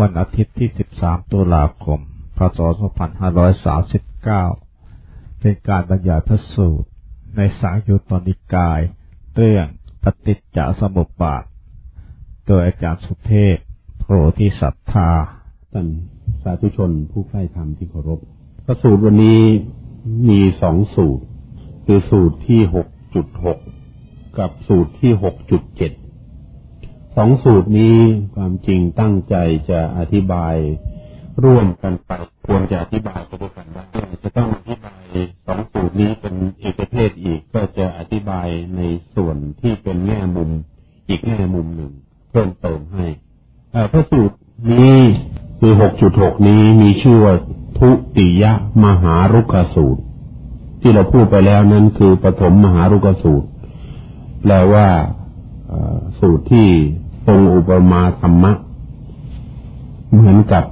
วันอาทิตย์ที่ 13 ตุลาคม พศ 2539 เป็นการบรรยายพระสูตร ในสังยุตตนิกาย เรื่องปฏิจจสมุปบาท โดยอาจารย์สุเทพโพธิสัทธาท่านสาธุชนผู้ใคร่ธรรมที่เคารพ พระสูตรวันนี้มีสองสูตร คือสูตรที่หกจุดหกกับสูตรที่หกจุดเจ็ด สองสูตรนี้ความจริงตั้งใจจะอธิบายร่วมกันไปควรจะอธิบายไปด้วยกันได้จะต้องอธิบายสองสูตรนี้เป็นเอกเทศอีกก็จะอธิบายในส่วนที่เป็นแง่มุมอีกแง่มุมหนึ่งเพิ่มเติมให้พระสูตรนี้คือหกจุดหกนี้มีชื่อว่าทุติยมหารุกสูตร ที่เราพูดไปแล้วนั้นคือปฐมมหารุกสูตรแปลว่าสูตรที่ ทรงอุปมาธรรมะ เหมือนกับ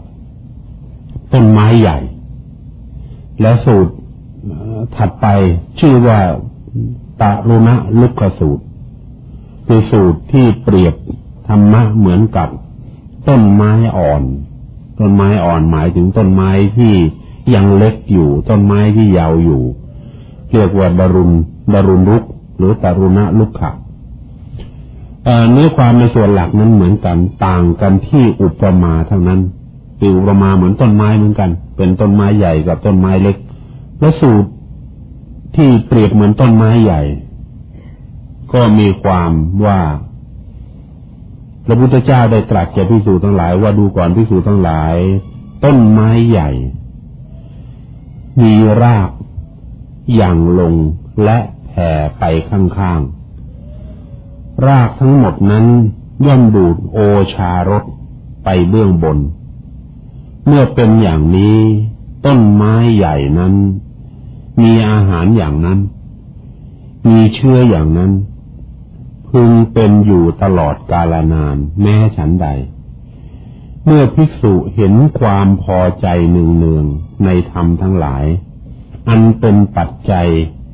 ต้นไม้ใหญ่ และสูตรถัดไปชื่อว่าตารุณะลุกสูตร คือสูตรที่เปรียบธรรมะเหมือนกับต้นไม้อ่อน ต้นไม้อ่อนหมายถึงต้นไม้ที่ยังเล็กอยู่ ต้นไม้ที่ยาวอยู่ เรียกว่าดารุณดารุณลุก หรือตารุณะลุกขะ เนื้อความในส่วนหลักนั้นเหมือนกัน ต่างกันที่อุปมาเท่านั้นคืออุปมาเหมือนต้นไม้เหมือนกัน เป็นต้นไม้ใหญ่กับต้นไม้เล็ก และสูตรที่เปรียบเหมือนต้นไม้ใหญ่ ก็มีความว่าพระพุทธเจ้าได้ตรัสแก่พิสูจทั้งหลาย ว่าดูก่อนพิสูจทั้งหลาย ต้นไม้ใหญ่ มีรากอย่างลงและแผ่ไปข้างๆ รากทั้งหมดนั้นย่อมดูดโอชารสไปเบื้องบน เมื่อเป็นอย่างนี้ ต้นไม้ใหญ่นั้น มีอาหารอย่างนั้น มีเชื้ออย่างนั้น พึงเป็นอยู่ตลอดกาลนานแม้ฉันใด เมื่อภิกษุเห็นความพอใจหนึ่งเนืองในธรรมทั้งหลาย อันเป็นปัจจัย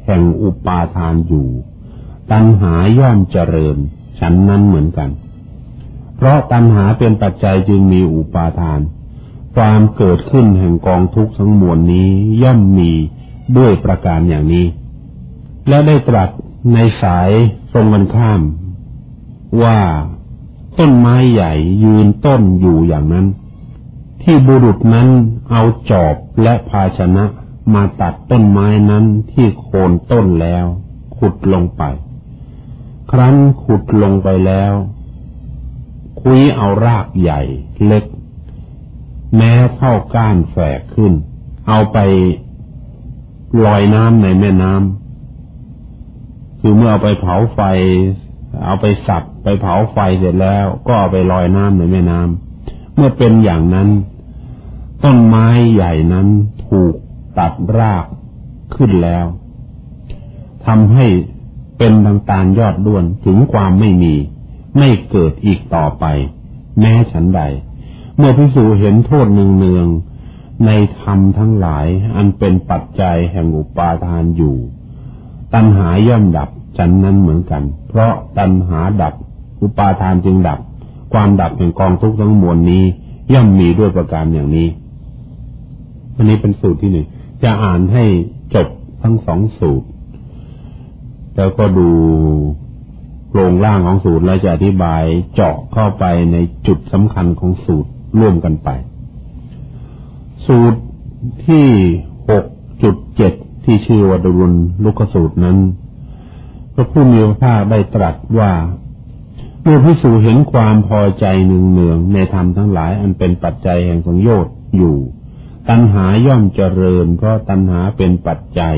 แห่งอุปาทานอยู่ ตัณหาย่อมเจริญ ฉันนั้นเหมือนกัน เพราะตัณหาเป็นปัจจัยจึงมีอุปาทาน ความเกิดขึ้นแห่งกองทุกข์ทั้งมวลนี้ย่อมมีด้วยประการอย่างนี้ และได้ตรัสในสายตรงกันข้าม ว่าต้นไม้ใหญ่ยืนต้นอยู่อย่างนั้น ที่บุรุษนั้นเอาจอบและภาชนะมาตัดต้นไม้นั้นที่โคนต้นแล้ว ขุดลงไป ครั้นขุดลงไปแล้ว คุยเอารากใหญ่เล็ก แม้เท่าก้านแฝกขึ้น เอาไปลอยน้ำในแม่น้ำคือเมื่อเอาไปเผาไฟ เอาไปสับไปเผาไฟเสร็จแล้ว ก็เอาไปลอยน้ำในแม่น้ำเมื่อเป็นอย่างนั้น ต้นไม้ใหญ่นั้นถูกตัดรากขึ้นแล้วทำให้ เป็นดังตาลยอดด้วนถึงความไม่มี ไม่เกิดอีกต่อไป แม้ฉันใด เมื่อพิสูจเห็นโทษเนืองๆในธรรมทั้งหลาย อันเป็นปัจจัยแห่งอุปาทานอยู่ ตัณหาย่อมดับฉันนั้นเหมือนกัน เพราะตัณหาดับ อุปาทานจึงดับ ความดับแห่งกองทุกข์ทั้งมวลนี้ ย่อมมีด้วยประการอย่างนี้ อันนี้เป็นสูตรที่หนึ่งจะอ่านให้จบทั้งสองสูตร แล้วก็ดูโครงร่างของสูตรแล้วจะอธิบายเจาะเข้าไปในจุดสำคัญของสูตรร่วมกันไป สูตรที่หกจุดเจ็ดที่ชื่อวัดรุณลุกสูตรนั้นพระผู้มีพระภาคได้ตรัสว่าเมื่อพิสูจเห็นความพอใจหนึ่งเนืองในธรรมทั้งหลายอันเป็นปัจจัยแห่งสังโยชน์อยู่ ตัณหาย่อมเจริญเพราะตัณหาเป็นปัจจัย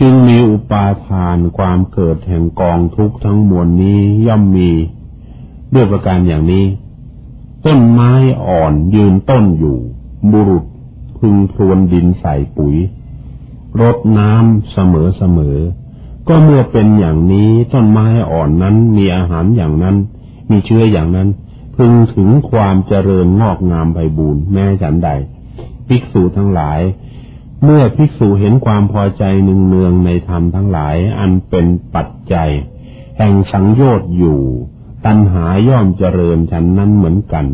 จึงมีอุปาทานความเกิดแห่งกองทุกข์ทั้งมวลนี้ย่อมมีด้วยประการอย่างนี้ ต้นไม้อ่อนยืนต้นอยู่ บุรุษพึงพรวนดินใส่ปุ๋ยรดน้ำเสมอเสมอ ก็เมื่อเป็นอย่างนี้ต้นไม้อ่อนนั้นมีอาหารอย่างนั้น มีเชื้ออย่างนั้น พึงถึงความเจริญงอกงามไปบูรณ์แม้ฉันใด ภิกษุทั้งหลาย เมื่อภิกษุเห็นความพอใจหนึ่งเนืองในธรรมทั้งหลาย อันเป็นปัจจัย แห่งสังโยชน์อยู่ ตัณหาย่อมเจริญฉันนั้นเหมือนกัน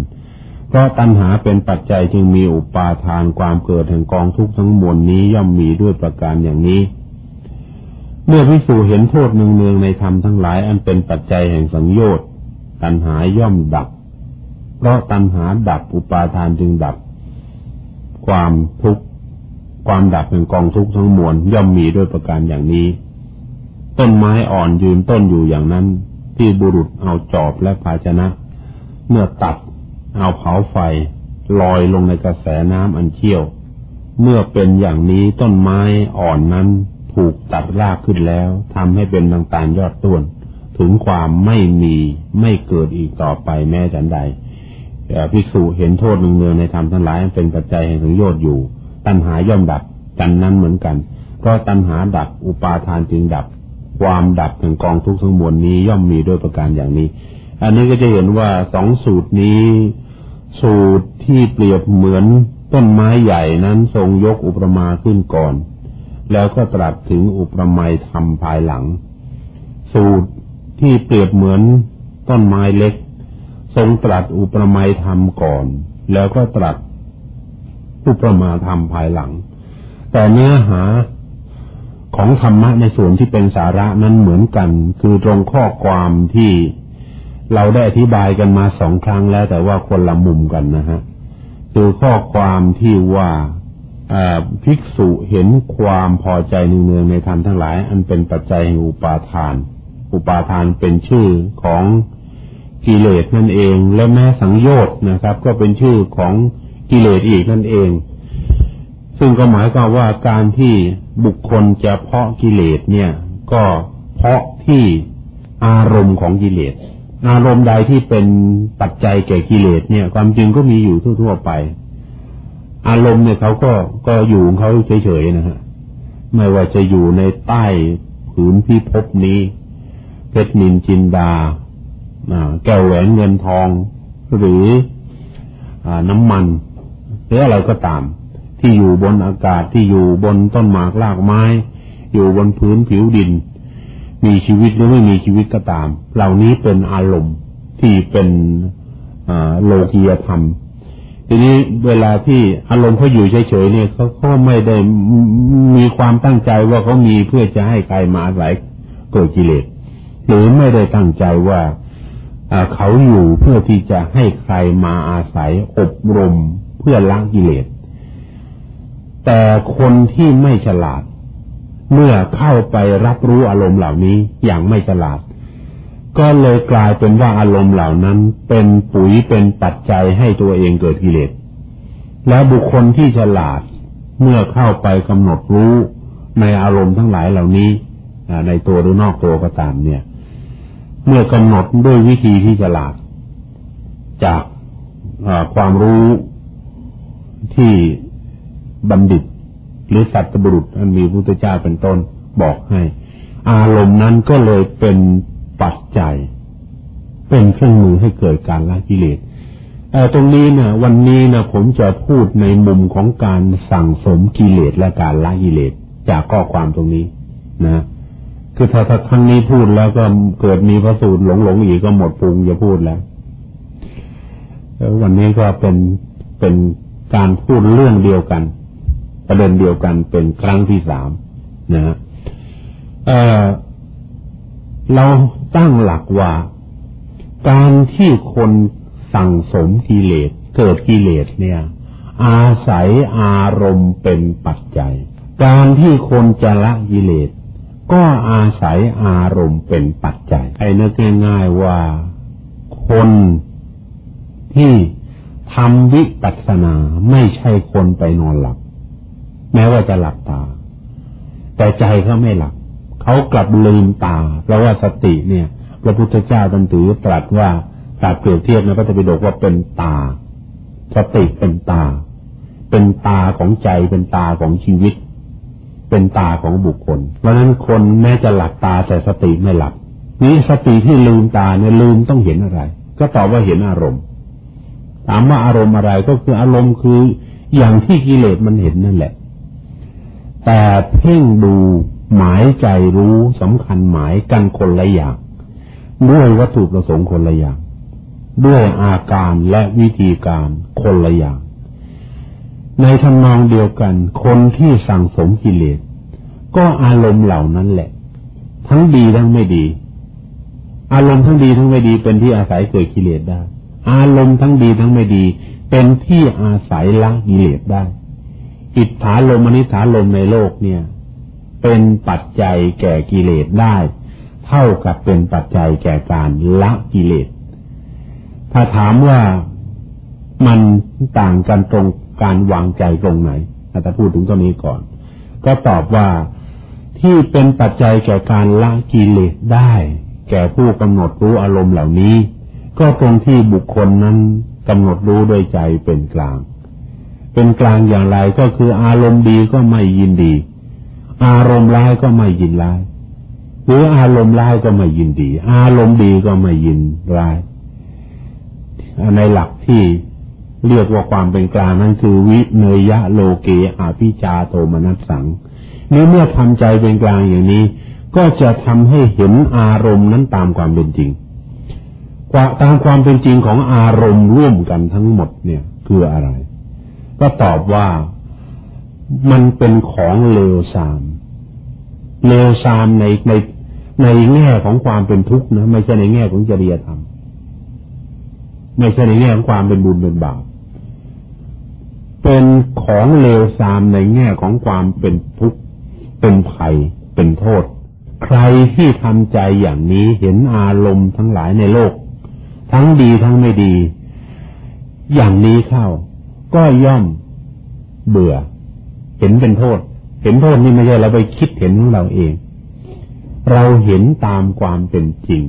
เพราะตัณหาเป็นปัจจัยจึงมีอุปาทานความเกิดแห่งกองทุกข์ทั้งมวลนี้ย่อมมีด้วยประการอย่างนี้ เมื่อพิสูจเห็นโทษหนึ่งเนืองในธรรมทั้งหลาย อันเป็นปัจจัยแห่งสังโยชน์ตัณหาย่อมดับ เพราะตัณหาดับอุปาทานจึงดับ ความทุกข์ ความดับแห่งกองทุกข์ทั้งมวลย่อมมีด้วยประการอย่างนี้ ต้นไม้อ่อนยืนต้นอยู่อย่างนั้น ที่บุรุษเอาจอบและภาชนะ เมื่อตัดเอาเผาไฟ ลอยลงในกระแสน้ำอันเชี่ยว เมื่อเป็นอย่างนี้ต้นไม้อ่อนนั้นถูกตัดรากขึ้นแล้วทำให้เป็นต่างๆยอดต้น ถึงความไม่มีไม่เกิดอีกต่อไปแม้ฉันใดภิกษุเห็นโทษหนึ่งเนือในธรรมทั้งหลายเป็นปัจจัยแห่งสังโยชน์อยู่ ตัณหาย่อมดับกันนั้นเหมือนกันเพราะตัณหาดับอุปาทานจึงดับ ความดับแห่งกองทุกข์ทั้งมวลนี้ย่อมมีด้วยประการอย่างนี้ อันนี้ก็จะเห็นว่าสองสูตรนี้ สูตรที่เปรียบเหมือนต้นไม้ใหญ่นั้นทรงยกอุปมาขึ้นก่อน แล้วก็ตรัสถึงอุปมาธรรมภายหลัง สูตรที่เปรียบเหมือนต้นไม้เล็ก ทรงตรัสอุปมาธรรมก่อน แล้วก็ตรัส อุปมาธรรมภายหลัง แต่เนื้อหาของธรรมะในส่วนที่เป็นสาระนั้นเหมือนกัน คือตรงข้อความที่เราได้อธิบายกันมาสองครั้งแล้ว แต่ว่าคนละมุมกันนะฮะคือข้อความที่ว่าภิกษุเห็นความพอใจเนืองในธรรมทั้งหลาย อันเป็นปัจจัยแห่งอุปาทาน อุปาทานเป็นชื่อของกิเลสนั่นเอง และแม้สังโยชน์นะครับ ก็เป็นชื่อของ กิเลสอีกนั่นเอง ซึ่งก็หมายความว่าการที่บุคคลจะเพาะกิเลสเนี่ย ก็เพาะที่อารมณ์ของกิเลส อารมณ์ใดที่เป็นปัจจัยแก่กิเลสเนี่ย ความจริงก็มีอยู่ทั่วๆไป อารมณ์เนี่ยเขาก็ก็อยู่ของเขาเฉยๆนะฮะไม่ว่าจะอยู่ในใต้ผืนพิภพนี้เพชรนินจินดาแก้วแหวนเงินทอง หรืออน้ำมัน หรืออะไรก็ตาม ที่อยู่บนอากาศที่อยู่บนต้นหมากรากไม้ อยู่บนพื้นผิวดิน มีชีวิตหรือไม่มีชีวิตก็ตาม เหล่านี้เป็นอารมณ์ที่เป็นโลกียธรรม ทีนี้เวลาที่อารมณ์เขาอยู่เฉยๆเนี่ยเขาก็ไม่ได้มีความตั้งใจว่าเขามีเพื่อจะให้ใครมาอาศัยเกิดกิเลสหรือไม่ได้ตั้งใจว่าเขาอยู่เพื่อที่จะให้ใครมาอาศัยอบรม เพื่อล้างกิเลส แต่คนที่ไม่ฉลาด เมื่อเข้าไปรับรู้อารมณ์เหล่านี้อย่างไม่ฉลาด ก็เลยกลายเป็นว่าอารมณ์เหล่านั้น เป็นปุ๋ยเป็นปัจจัยให้ตัวเองเกิดกิเลส และบุคคลที่ฉลาดเมื่อเข้าไปกำหนดรู้ในอารมณ์ทั้งหลายเหล่านี้ในตัวหรือนอกตัวก็ตามเนี่ย เมื่อกำหนดด้วยวิธีที่ฉลาด จากความรู้ ที่บัณฑิต หรือสัตบุรุษอันมีพุทธเจ้าเป็นต้นบอกให้ อารมณ์นั้นก็เลยเป็นปัจจัย เป็นเครื่องมือให้เกิดการละกิเลสแต่ตรงนี้นะวันนี้นะผมจะพูดในมุมของการสั่งสมกิเลสและการละกิเลสจากข้อความตรงนี้นะคือถ้าถ้าครั้งนี้พูดแล้วก็เกิดมีพระสูตรหลงหลงอีกก็หมดปรุงจะพูดแล้ววันนี้ก็เป็นเป็น การพูดเรื่องเดียวกัน ประเด็นเดียวกันเป็นครั้งที่สามนะฮะเราตั้งหลักว่า การที่คนสั่งสมกิเลสเกิดกิเลสเนี่ย อาศัยอารมณ์เป็นปัจจัย การที่คนจะละกิเลสก็อาศัยอารมณ์เป็นปัจจัย ไอ้นึกง่ายๆว่าคนที่ ทำวิปัสสนาไม่ใช่คนไปนอนหลับ แม้ว่าจะหลับตา แต่ใจเขาไม่หลับเขากลับลืมตา เพราะว่าสติเนี่ย พระพุทธเจ้าตรัสถือตรัสว่าตรัสเปรียบเทียบนพระธรรมปิฎกว่าเป็นตา สติเป็นตา เป็นตาของใจเป็นตาของชีวิต เป็นตาของบุคคล เพราะนั้นคนแม้จะหลับตาแต่สติไม่หลับนี้สติที่ลืมตาเนี่ยลืมต้องเห็นอะไร ก็ตอบว่าเห็นอารมณ์ ถามว่าอารมณ์อะไรก็คืออารมณ์คืออย่างที่กิเลสมันเห็นนั่นแหละ แต่เพ่งดูหมายใจรู้สำคัญหมายกันคนละอย่างด้วยวัตถุประสงค์คนละอย่าง ด้วยอาการและวิธีการคนละอย่าง ในทำนองเดียวกัน คนที่สั่งสมกิเลส ก็อารมณ์เหล่านั้นแหละ ทั้งดีทั้งไม่ดี อารมณ์ทั้งดีทั้งไม่ดีเป็นที่อาศัยเกิดกิเลสได้ อารมณ์ทั้งดีทั้งไม่ดี เป็นที่อาศัยละกิเลสได้ อิทธาลมอนิธาลมในโลกเนี่ย เป็นปัจจัยแก่กิเลสได้ เท่ากับเป็นปัจจัยแก่การละกิเลส ถ้าถามว่ามันต่างกันตรงการวางใจตรงไหนอาจจะพูดถึงตรงนี้ก่อน ก็ตอบว่าที่เป็นปัจจัยแก่การละกิเลสได้ แก่ผู้กำหนดรู้อารมณ์เหล่านี้ ก็ตรงที่บุคคลนั้นกำหนดรู้โดยใจเป็นกลาง เป็นกลางอย่างไรก็คืออารมณ์ดีก็ไม่ยินดี อารมณ์ร้ายก็ไม่ยินร้าย หรืออารมณ์ร้ายก็ไม่ยินดี อารมณ์ดีก็ไม่ยินร้าย ในหลักที่เรียกว่าความเป็นกลางนั้นคือวิเนยะโลเกอาพิจาโทมนัสสังนี้เมื่อทำใจเป็นกลางอย่างนี้ ก็จะทำให้เห็นอารมณ์นั้นตามความเป็นจริง ตามความเป็นจริงของอารมณ์ร่วมกันทั้งหมดเนี่ยคืออะไร ก็ตอบว่ามันเป็นของเลวทราม เลวทรามในในในแง่ของความเป็นทุกข์นะไม่ใช่ในแง่ของจริยธรรม ไม่ใช่ในแง่ของความเป็นบุญเป็นบาปเป็นของเลวทรามในแง่ของความเป็นทุกข์เป็นภัยเป็นโทษ ใครที่ทำใจอย่างนี้เห็นอารมณ์ทั้งหลายในโลก ทั้งดีทั้งไม่ดี อย่างนี้เข้า ก็ย่อมเบื่อ เห็นเป็นโทษ เห็นโทษนี่ไม่ใช่เราไปคิดเห็นของเราเอง เราเห็นตามความเป็นจริง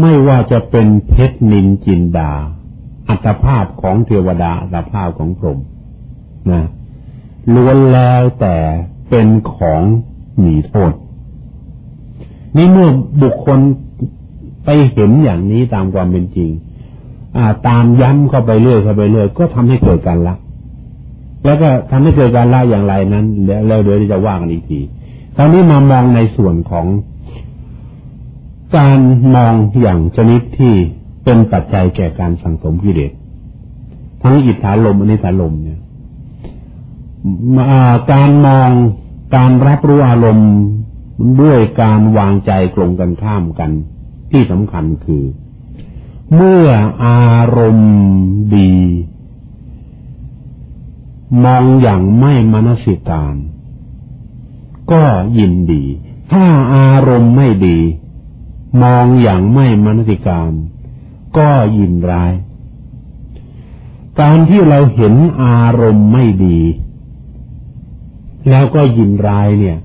ไม่ว่าจะเป็นเพชรนินจินดา อัตภาพของเทวดาอัตภาพของพรหมนะล้วนแล้วแต่เป็นของหนีโทษ นี่เมื่อบุคคล เห็นอย่างนี้ตามความเป็นจริง อ่า ตามย้ำเข้าไปเรื่อยเข้าไปเรื่อยก็ทำให้เกิดการละแล้วก็ทำให้เกิดการละอย่างไรนั้นแล้วเดี๋ยวจะว่ากันอีกทีตอนนี้มามองในส่วนของการมองอย่างชนิดที่เป็นปัจจัยแก่การสังสมกิเลสทั้งอิทธาลมอนิสาลมเนี่ยการมองการรับรู้อารมณ์ด้วยการวางใจกลงกันข้ามกัน ที่สำคัญคือ เมื่ออารมณ์ดี มองอย่างไม่มนสิการ ก็ยินดี ถ้าอารมณ์ไม่ดี มองอย่างไม่มนสิการ ก็ยินร้าย การที่เราเห็นอารมณ์ไม่ดี แล้วก็ยินร้ายเนี่ย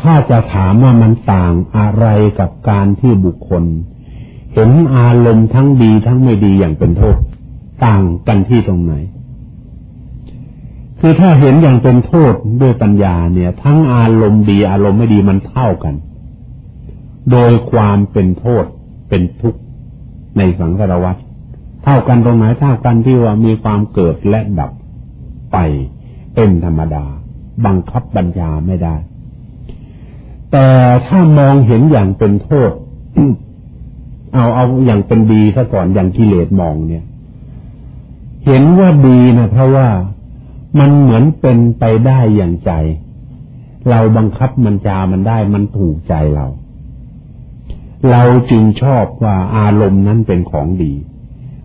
ถ้าจะถามว่ามันต่างอะไรกับการที่บุคคล เห็นอารมณ์ทั้งดีทั้งไม่ดีอย่างเป็นโทษ ต่างกันที่ตรงไหน คือถ้าเห็นอย่างเป็นโทษด้วยปัญญาเนี่ย ทั้งอารมณ์ดีอารมณ์ไม่ดีมันเท่ากัน โดยความเป็นโทษเป็นทุกข์ในสังสารวัฏเท่ากันตรงไหนเท่ากันที่ว่ามีความเกิดและดับไปเป็นธรรมดา บังคับบัญชาไม่ได้ แต่ถ้ามองเห็นอย่างเป็นโทษ เอาเอาอย่างเป็นดีซะก่อนอย่างกิเลสมองเนี่ย เห็นว่าดีนะเพราะว่ามันเหมือนเป็นไปได้อย่างใจ เราบังคับบัญชามันได้มันถูกใจเรา เราจึงชอบว่าอารมณ์นั้นเป็นของดี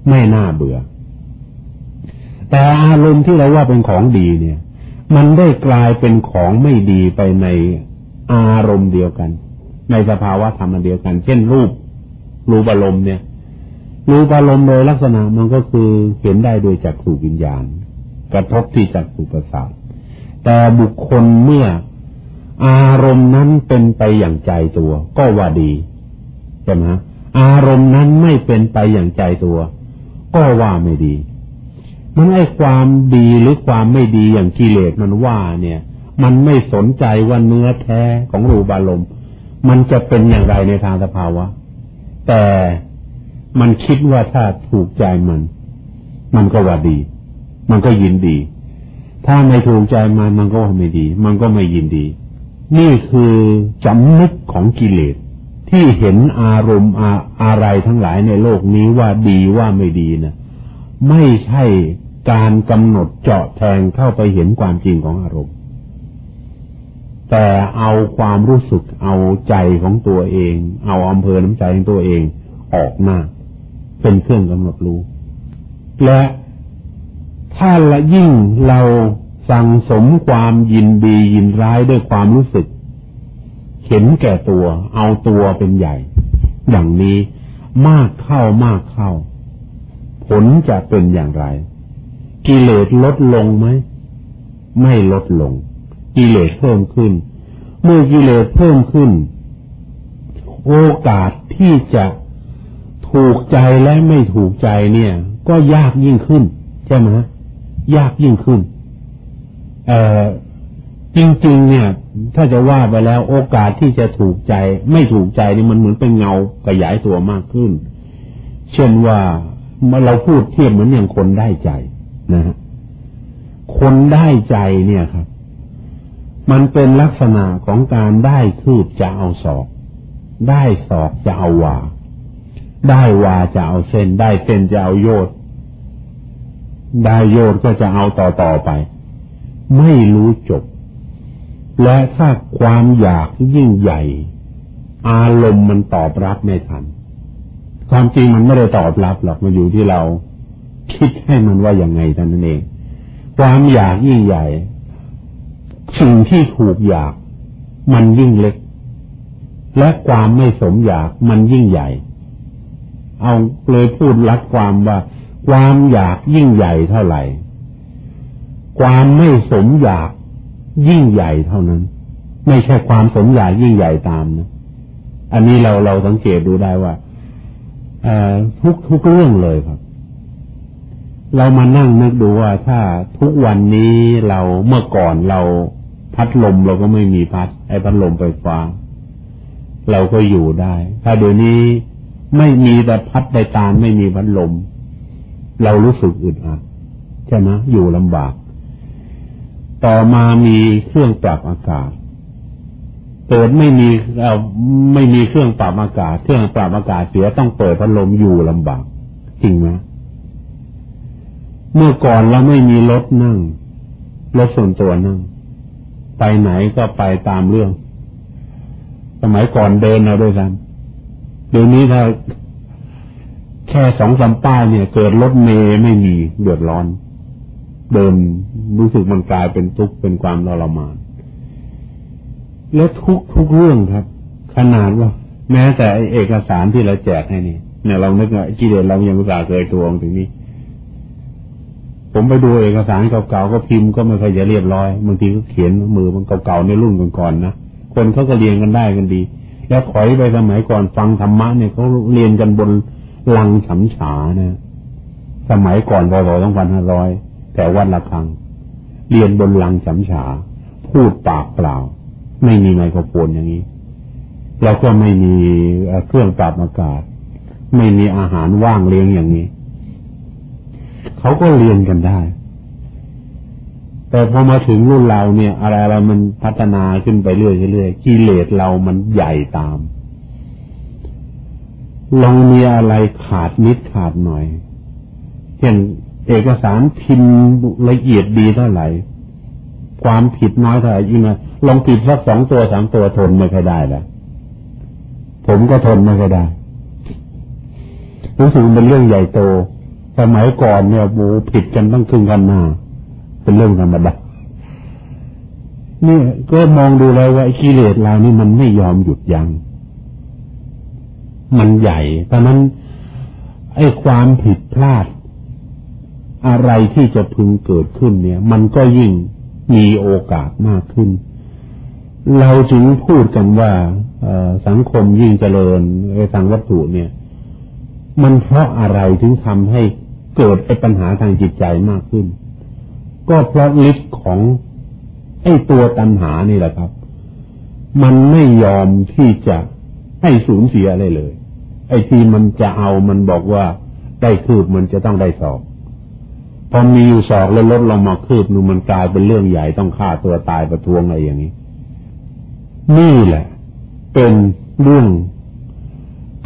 ไม่น่าเบื่อ แต่อารมณ์ที่เราว่าเป็นของดีเนี่ย มันได้กลายเป็นของไม่ดีไปใน อารมณ์เดียวกัน ในสภาวะธรรมเดียวกัน เช่นรูป รูปอารมณ์เนี่ย รูปอารมณ์โดยลักษณะมันก็คือเห็นได้โดยจักสุวิญญาณ กระทบที่จักสุประสาทแต่บุคคลเมื่ออารมณ์นั้นเป็นไปอย่างใจตัว ก็ว่าดีใช่ไหมอารมณ์นั้นไม่เป็นไปอย่างใจตัว ก็ว่าไม่ดี มันไอ้ความดีหรือความไม่ดีอย่างกิเลสมันว่าเนี่ย มันไม่สนใจว่าเนื้อแท้ของรูปอารมณ์ มันจะเป็นอย่างไรในทางสภาวะ แต่มันคิดว่าถ้าถูกใจมัน มันก็ว่าดี มันก็ยินดี ถ้าไม่ถูกใจมันมันก็ว่าไม่ดี มันก็ไม่ยินดี นี่คือจำนึกของกิเลสที่เห็นอารมณ์อาอะไรทั้งหลายในโลกนี้ว่าดีว่าไม่ดีนะไม่ใช่การกำหนดเจาะแทงเข้าไปเห็นความจริงของอารมณ์ แต่เอาความรู้สึกเอาใจของตัวเอง เอาอำเภอน้ำใจของตัวเองออกหน้าเป็นเครื่องกำหนดรู้ และถ้าละยิ่งเราสั่งสมความยินดียินร้ายด้วยความรู้สึกเห็นแก่ตัว เอาตัวเป็นใหญ่ อย่างนี้มากเข้ามากเข้า ผลจะเป็นอย่างไร กิเลสลดลงไหม ไม่ลดลง กิเลสเพิ่มขึ้น เมื่อกิเลสเพิ่มขึ้น โอกาสที่จะถูกใจและไม่ถูกใจเนี่ย ก็ยากยิ่งขึ้น ใช่ไหมยากยิ่งขึ้น เอ่อจริงๆ เนี่ย ถ้าจะว่าไปแล้ว โอกาสที่จะถูกใจ ไม่ถูกใจนี่มันเหมือนเป็นเงาขยายตัวมากขึ้น เช่นว่าเราพูดเทียบเหมือนอย่างคนได้ใจนะฮะคนได้ใจเนี่ยครับ มันเป็นลักษณะของการได้คืบจะเอาศอก ได้ศอกจะเอาวา ได้วาจะเอาเส้น ได้เส้นจะเอาโยดได้โยดก็จะเอาต่อต่อไป ไม่รู้จบ และถ้าความอยากยิ่งใหญ่ อารมณ์มันตอบรับไม่ทัน ความจริงมันไม่ได้ตอบรับหรอกมันอยู่ที่เรา คิดให้มันว่าอย่างไงท่านนั้นเอง ความอยากยิ่งใหญ่ สิ่งที่ถูกอยาก มันยิ่งเล็ก และความไม่สมอยากมันยิ่งใหญ่ เอาเลยพูดรัดความว่า ความอยากยิ่งใหญ่เท่าไหร่ ความไม่สมอยากยิ่งใหญ่เท่านั้น ไม่ใช่ความสมใหญ่ยิ่งใหญ่ตามนะอันนี้เราเราสังเกตดูได้ว่าทุกทุกเรื่องเลยครับ เรามานั่งนึกดูว่าถ้าทุกวันนี้เราเมื่อก่อนเรา พัดลมเราก็ไม่มีพัด ไอ้พัดลมไฟฟ้า เราก็อยู่ได้ ถ้าเดี๋ยวนี้ไม่มีแต่พัดใบตาลไม่มีพัดลม เรารู้สึกอึดอัดใช่ไหมอยู่ลำบาก ต่อมามีเครื่องปรับอากาศเปิดไม่มีเอ่อไม่มีเครื่องปรับอากาศ เครื่องปรับอากาศเสียต้องเปิดพัดลมอยู่ลำบากจริงไหมเมื่อก่อนเราไม่มีรถนั่งรถส่วนตัวนั่ง ไปไหนก็ไปตามเรื่อง สมัยก่อนเดินเอาด้วยกันเดี๋ยวนี้ถ้าแค่สองสามป้ายเนี่ย เกิดรถเมย์ไม่มีเดือดร้อน เดิมรู้สึกมันกลายเป็นทุกข์เป็นความทรมาน และทุกทุกเรื่องครับ ขนาดว่า แม้แต่เอกสารที่เราแจกให้นี่เนี่ยเรานึกว่ากิเลสเรายังไม่กล้าเคยทวงถึงนี้ ผมไปดูเอกสารเก่าๆก็พิมพ์ก็ไม่ค่อยจะเรียบร้อยบางทีก็เขียนมือมันเก่าๆในรุ่นก่อนๆนะคนเขาก็เรียนกันได้กันดี แล้วถอยไปสมัยก่อนฟังธรรมะเนี่ยเขาเรียนกันบนลังฉำฉานะสมัยก่อนพศสองพันห้าร้อยแต่วันละครั้งเรียนบนลังสำฉา พูดปากเปล่า ไม่มีไมโครโฟนอย่างนี้แล้วก็ไม่มีเครื่องปรับอากาศ ไม่มีอาหารว่างเลี้ยงอย่างนี้ เขาก็เรียนกันได้ แต่พอมาถึงรุ่นเราเนี่ย อะไรอะไรมันพัฒนาขึ้นไปเรื่อยๆกิเลสเรามันใหญ่ตาม ลองมีอะไรขาดนิดขาดหน่อยเช่นเอกสารพิมพ์ละเอียดดีเท่าไหร่ ความผิดน้อยเท่าไหร่ยิ่งลองผิดสักสองตัวสามตัวทนไม่ค่อยได้แล้วผมก็ทนไม่ค่อยได้รู้สึกเป็นเรื่องใหญ่โต สมัยก่อนเนี่ยบูผิดกันตั้งครึ่งกันหน้า เป็นเรื่องธรรมดานี่ก็มองดูแล้วว่ากิเลสเรานี่มันไม่ยอมหยุดยัง้งมันใหญ่เพราะนั้นไอ้ความผิดพลาด อะไรที่จะพึงเกิดขึ้นเนี่ย มันก็ยิ่งมีโอกาสมากขึ้น เราจึงพูดกันว่าสังคมยิ่งเจริญในทางวัตถุเนี่ย มันเพราะอะไรถึงทำให้ เกิดไอ้ปัญหาทางจิตใจมากขึ้น ก็เพราะฤทธิ์ของไอ้ตัวตัณหานี่แหละครับ มันไม่ยอมที่จะให้สูญเสียอะไรเลย ไอ้ที่มันจะเอามันบอกว่าได้คืบมันจะต้องได้สอบพอมีอยู่สอกแล้วลดลงมาคืบนึงมันกลายเป็นเรื่องใหญ่ต้องฆ่าตัวตายประท้วงอะไรอย่างนี้ นี่แหละ เป็นเรื่อง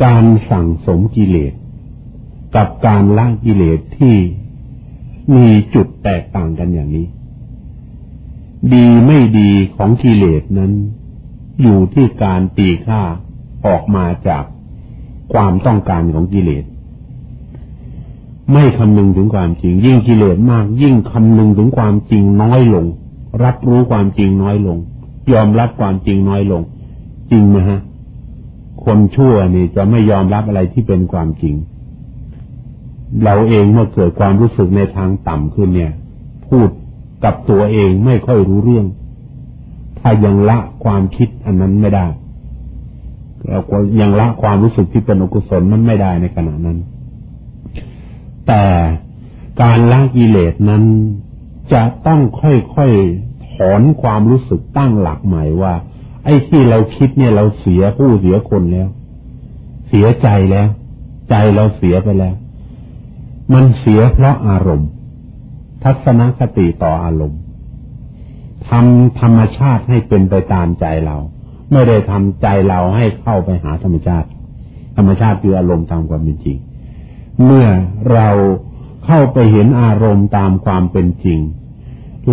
การสั่งสมกิเลส กับการละกิเลสที่มีจุดแตกต่างกันอย่างนี้ ดีไม่ดีของกิเลสนั้น อยู่ที่การตีค่าออกมาจากความต้องการของกิเลส ไม่คำนึงถึงความจริง ยิ่งกิเลสมาก ยิ่งคำนึงถึงความจริงน้อยลง รับรู้ความจริงน้อยลง ยอมรับความจริงน้อยลง จริงไหมฮะ คนชั่วนี่จะไม่ยอมรับอะไรที่เป็นความจริง เราเองเมื่อเกิดความรู้สึกในทางต่ำขึ้นเนี่ย พูดกับตัวเองไม่ค่อยรู้เรื่อง ถ้ายังละความคิดอันนั้นไม่ได้เราก็ยังละความรู้สึกที่เป็นอกุศลนั้นไม่ได้ในขณะนั้น แต่การละกิเลสนั้นจะต้องค่อยๆถอนความรู้สึกตั้งหลักใหม่ว่า ไอ้ที่เราคิดเนี่ยเราเสียผู้เสียคนแล้ว เสียใจแล้ว ใจเราเสียไปแล้ว มันเสียเพราะอารมณ์ ทัศนคติต่ออารมณ์ทำธรรมชาติให้เป็นไปตามใจเรา ไม่ได้ทำใจเราให้เข้าไปหาธรรมชาติ ธรรมชาติคืออารมณ์ตามความเป็นจริง เมื่อเราเข้าไปเห็นอารมณ์ตามความเป็นจริง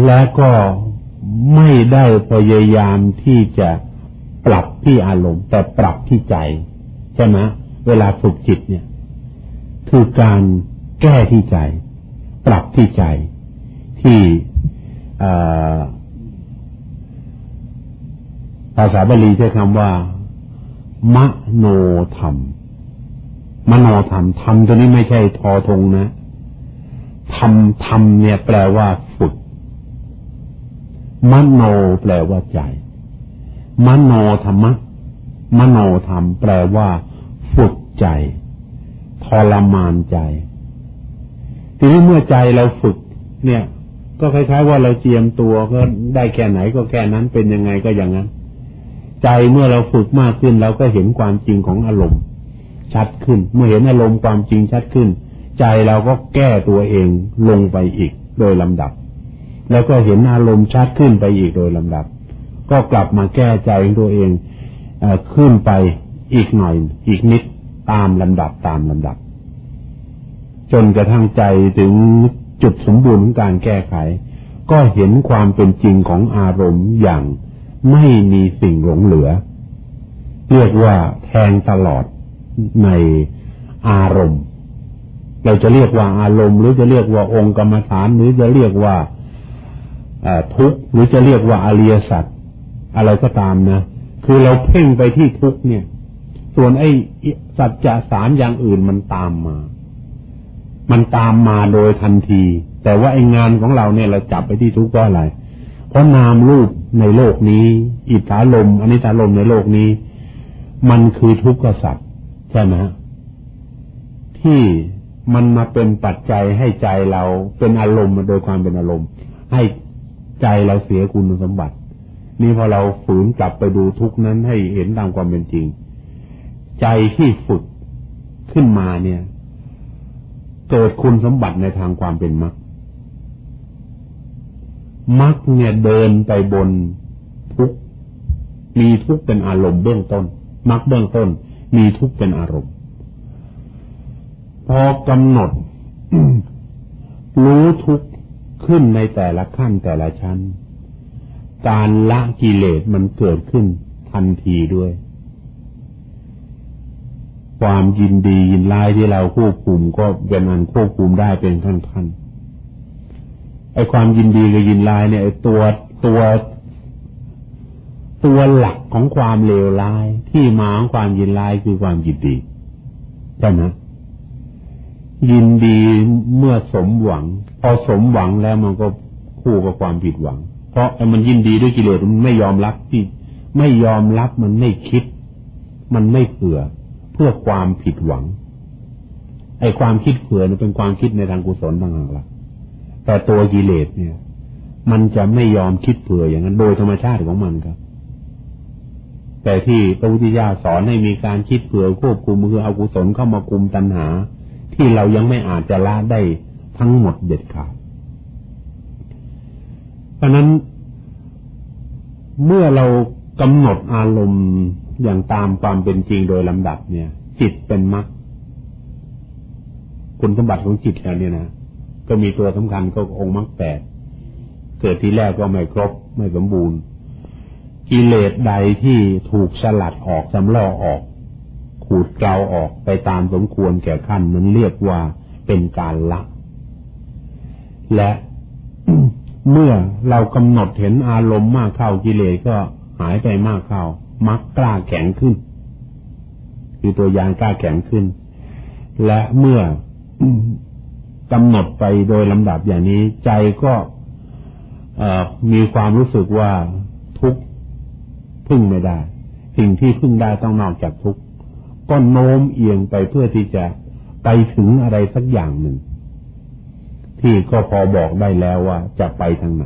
และก็ไม่ได้พยายามที่จะปรับที่อารมณ์ แต่ปรับที่ใจ ใช่ไหมเวลาฝึกจิตเนี่ย คือการ แก้ที่ใจ ปรับที่ใจ ที่ภาษาบาลีใช้คำว่ามโนธรรม มโนธรรมธรรมตัวนี้ไม่ใช่ทอทงนะธรรมธรรมเนี่ยแปลว่าฝึก มโนแปลว่าใจ มโนธรรมะ มโนธรรม แปลว่า ฝึกใจทรมานใจ ทีนี้เมื่อใจเราฝึก เนี่ย ก็คล้ายๆ ว่าเราเจียมตัวก็ได้แค่ไหนก็แค่นั้นเป็นยังไงก็อย่างนั้น ใจเมื่อเราฝึกมากขึ้นเราก็เห็นความจริงของอารมณ์ ชัดขึ้น เมื่อเห็นอารมณ์ความจริงชัดขึ้น ใจเราก็แก้ตัวเองลงไปอีกโดยลำดับ แล้วก็เห็นอารมณ์ชัดขึ้นไปอีกโดยลำดับ ก็กลับมาแก้ใจของตัวเองอขึ้นไปอีกหน่อย อีกนิดตามลำดับตามลำดับ จนกระทั่งใจถึงจุดสมบูรณ์ของการแก้ไข ก็เห็นความเป็นจริงของอารมณ์อย่างไม่มีสิ่งหลงเหลือ เรียกว่าแทงตลอดในอารมณ์ เราจะเรียกว่าอารมณ์ หรือจะเรียกว่าองค์กรรมฐานหรือจะเรียกว่าทุกข์หรือจะเรียกว่าอริยสัจอะไรก็ตามนะ คือเราเพ่งไปที่ทุกข์เนี่ย ส่วนไอ้สัจจะสามอย่างอื่นมันตามมา มันตามมาโดยทันที แต่ว่าไอ้งานของเราเนี่ยเราจับไปที่ทุกข์เพราะอะไร เพราะนามรูปในโลกนี้ อิทธาลมอนิจจลมในโลกนี้ มันคือทุกข์สัจใช่ไหมที่มันมาเป็นปัจจัยให้ใจเราเป็นอารมณ์โดยความเป็นอารมณ์ ให้ใจเราเสียคุณสมบัติ นี่พอเราฝืนกลับไปดูทุกนั้นให้เห็นตามความเป็นจริง ใจที่ฝึกขึ้นมาเนี่ย เกิดคุณสมบัติในทางความเป็นมรรคมรรคเนี่ยเดินไปบนทุกมีทุกเป็นอารมณ์เบื้องต้นมรรคเบื้องต้น มีทุกเป็นอารมณ์ พอกำหนด รู้ทุกขึ้นในแต่ละขั้นแต่ละชั้น การละกิเลสมันเกิดขึ้นทันทีด้วย ความยินดียินร้ายที่เราควบคุมก็เป็นอันควบคุมได้เป็นขั้นขั้นไอ้ความยินดีกับยินร้ายเนี่ยไอ้ตัวตัวตัวหลักของความเลวร้าย ที่มาของความยินร้ายคือความยินดีใช่ไหมยินดีเมื่อสมหวัง พอสมหวังแล้วมันก็คู่กับความผิดหวัง เพราะมันยินดีด้วยกิเลสมันไม่ยอมรับที่ ไม่ยอมรับมันไม่คิด มันไม่เผื่อ เพื่อความผิดหวัง ไอ้ความคิดเผื่อเป็นความคิดในทางกุศลต่างหากละแต่ตัวกิเลสเนี่ย มันจะไม่ยอมคิดเผื่ออย่างนั้น โดยธรรมชาติของมันครับ แต่ที่พระพุทธเจ้าสอนให้มีการคิดเผื่อควบคุมคือเอากุศลเข้ามาคุมตัณหา ที่เรายังไม่อาจจะละได้ทั้งหมดเด็ดขาดเพราะนั้นเมื่อเรากำหนดอารมณ์ อย่างตามความเป็นจริงโดยลำดับเนี่ย จิตเป็นมรรคคุณสมบัติของจิตแล้วเนี่ยนะก็มีตัวสำคัญก็องค์มรรคแปดเกิดทีแรกก็ไม่ครบไม่สมบูรณ์ กิเลสใดที่ถูกสลัดออกสำล่อออก ขูดเกลาออกไปตามสมควรแก่ขั้นนั้นเรียกว่าเป็นการละ และเมื่อเรากำหนดเห็นอารมณ์มากเข้ากิเลสก็หายไปมากเข้า มักกล้าแข็งขึ้น คือตัวยานกล้าแข็งขึ้น และเมื่อกำหนดไปโดยลำดับอย่างนี้ ใจก็มีความรู้สึกว่าทุกพึ่งไม่ได้ สิ่งที่พึ่งได้ต้องนอกจากทุกก็โน้มเอียงไปเพื่อที่จะไปถึงอะไรสักอย่างหนึ่ง ที่ก็พอบอกได้แล้วว่าจะไปทางไหน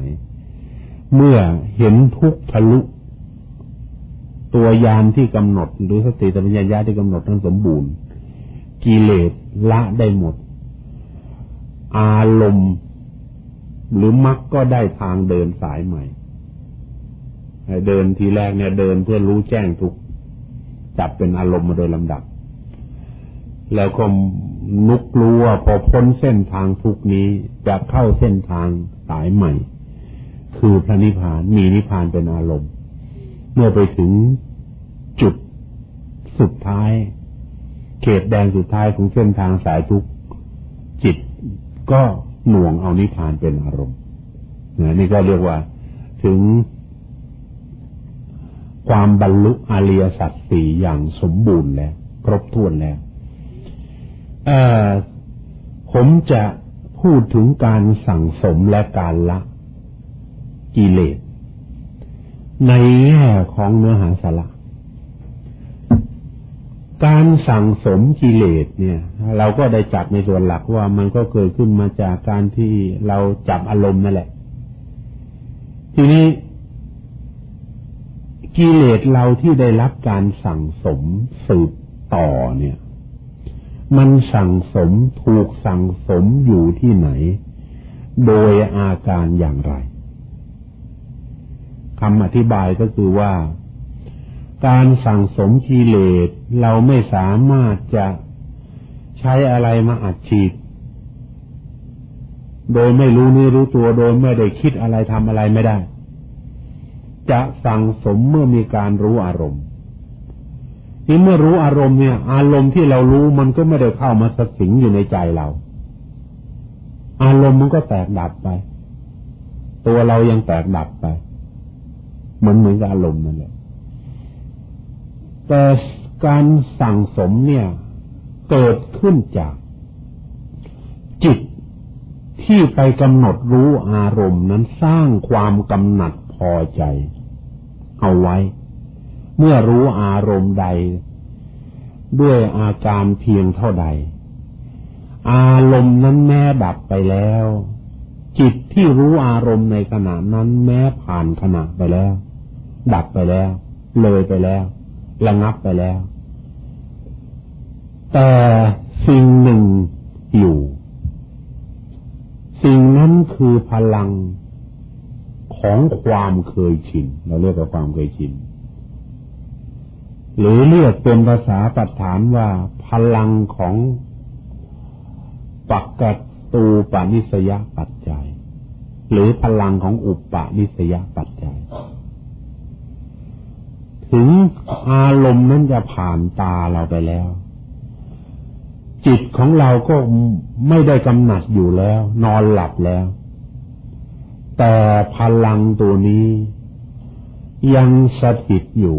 เมื่อเห็นทุกทะลุ ตัวยานที่กำหนด หรือสติสัมปชัญญะที่กำหนดทั้งสมบูรณ์ กิเลสละได้หมด อารมณ์หรือมรรคก็ได้ทางเดินสายใหม่ เดินทีแรกเนี่ยเดินเพื่อรู้แจ้งทุกจับเป็นอารมณ์มาโดยลำดับ แล้วก็นุกรู้ว่าพอพ้นเส้นทางทุกนี้จะเข้าเส้นทางสายใหม่ คือพระนิพพานมีนิพพานเป็นอารมณ์ เมื่อไปถึงจุดสุดท้าย เขตแดงสุดท้ายของเส้นทางสายทุกจิตก็หน่วงเอานิพพานเป็นอารมณ์นี่ก็เรียกว่าถึงความบรรลุอริยสัจสี่อย่างสมบูรณ์แล้ว ครบถ้วนแล้วผมจะพูดถึงการสั่งสมและการละกิเลส ในแง่ของเนื้อหาสาระการสั่งสมกิเลสเนี่ย เราก็ได้จับในส่วนหลักว่ามันก็เกิดขึ้นมาจากการที่เราจับอารมณ์นั่นแหละ ทีนี้ กิเลสเราที่ได้รับการสั่งสมสืบต่อเนี่ย มันสั่งสมถูกสั่งสมอยู่ที่ไหน โดยอาการอย่างไร คำอธิบายก็คือว่า การสั่งสมกิเลสเราไม่สามารถจะใช้อะไรมาอัดฉีด โดยไม่รู้นี่รู้ตัวโดยไม่ได้คิดอะไรทำอะไรไม่ได้ จะสั่งสมเมื่อมีการรู้อารมณ์นี่เมื่อรู้อารมณ์เนี่ย อารมณ์ที่เรารู้มันก็ไม่ได้เข้ามาสสิงอยู่ในใจเรา อารมณ์มันก็แตกดับไป ตัวเรายังแตกดับไป เหมือนเหมือนกับอารมณ์นั่นแหละแต่การสั่งสมเนี่ย เกิดขึ้นจาก จิตที่ไปกำหนดรู้อารมณ์นั้นสร้างความกำหนัดพอใจ เอาไว้ เมื่อรู้อารมณ์ใด ด้วยอาการเพียงเท่าใด อารมณ์นั้นแม้ดับไปแล้ว จิตที่รู้อารมณ์ในขณะนั้นแม้ผ่านขณะไปแล้ว ดับไปแล้ว เลยไปแล้ว ระงับไปแล้ว แต่สิ่งหนึ่งอยู่ สิ่งนั้นคือพลังของความเคยชิน เราเรียกว่าความเคยชิน หรือเรียกเป็นภาษาปัจฐานว่า พลังของปักกตูปนิสยปัจจัย หรือพลังของอุปปนิสยปัจจัย ถึงอารมณ์นั้นจะผ่านตาเราไปแล้ว จิตของเราก็ไม่ได้กำหนัดอยู่แล้ว นอนหลับแล้ว แต่พลังตัวนี้ยังสถิตอยู่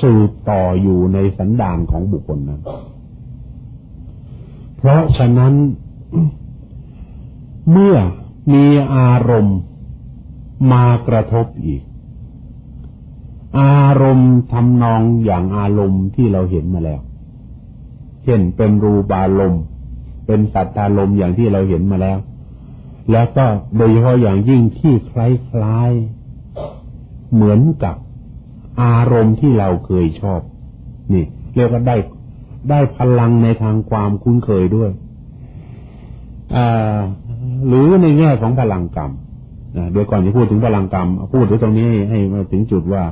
สืบต่ออยู่ในสันดานของบุคคลนั้น เพราะฉะนั้นเมื่อมีอารมณ์มากระทบอีก อารมณ์ทำนองอย่างอารมณ์ที่เราเห็นมาแล้ว เช่นเป็นรูปารมณ์เป็นสัตตารมณ์อย่างที่เราเห็นมาแล้ว แล้วก็โดยเฉพาะอย่างยิ่งที่คล้ายๆเหมือนกับอารมณ์ที่เราเคยชอบ นี่เรียกว่าได้ได้พลังในทางความคุ้นเคยด้วยหรือในแง่ของพลังกรรมเดี๋ยวก่อนจะพูดถึงพลังกรรม พูดถึงตรงนี้ให้มาถึงจุดว่า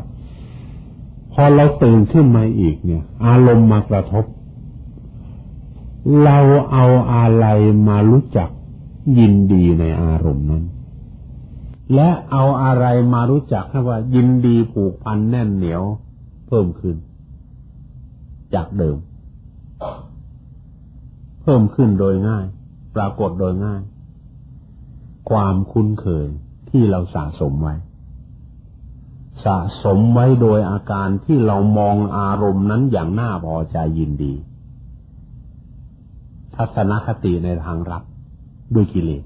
อเราตื่นขึ้นมาอีกเนี่ย อารมณ์มากระทบ เราเอาอะไรมารู้จักยินดีในอารมณ์นั้น และเอาอะไรมารู้จักว่า ยินดีผูกพันแน่นเหนียวเพิ่มขึ้น จากเดิม เพิ่มขึ้นโดยง่าย ปรากฏโดยง่าย ความคุ้นเคยที่เราสะสมไว้ สะสมไว้โดยอาการที่เรามองอารมณ์นั้นอย่างน่าพอใจยินดี ทัศนคติในทางรับด้วยกิเลส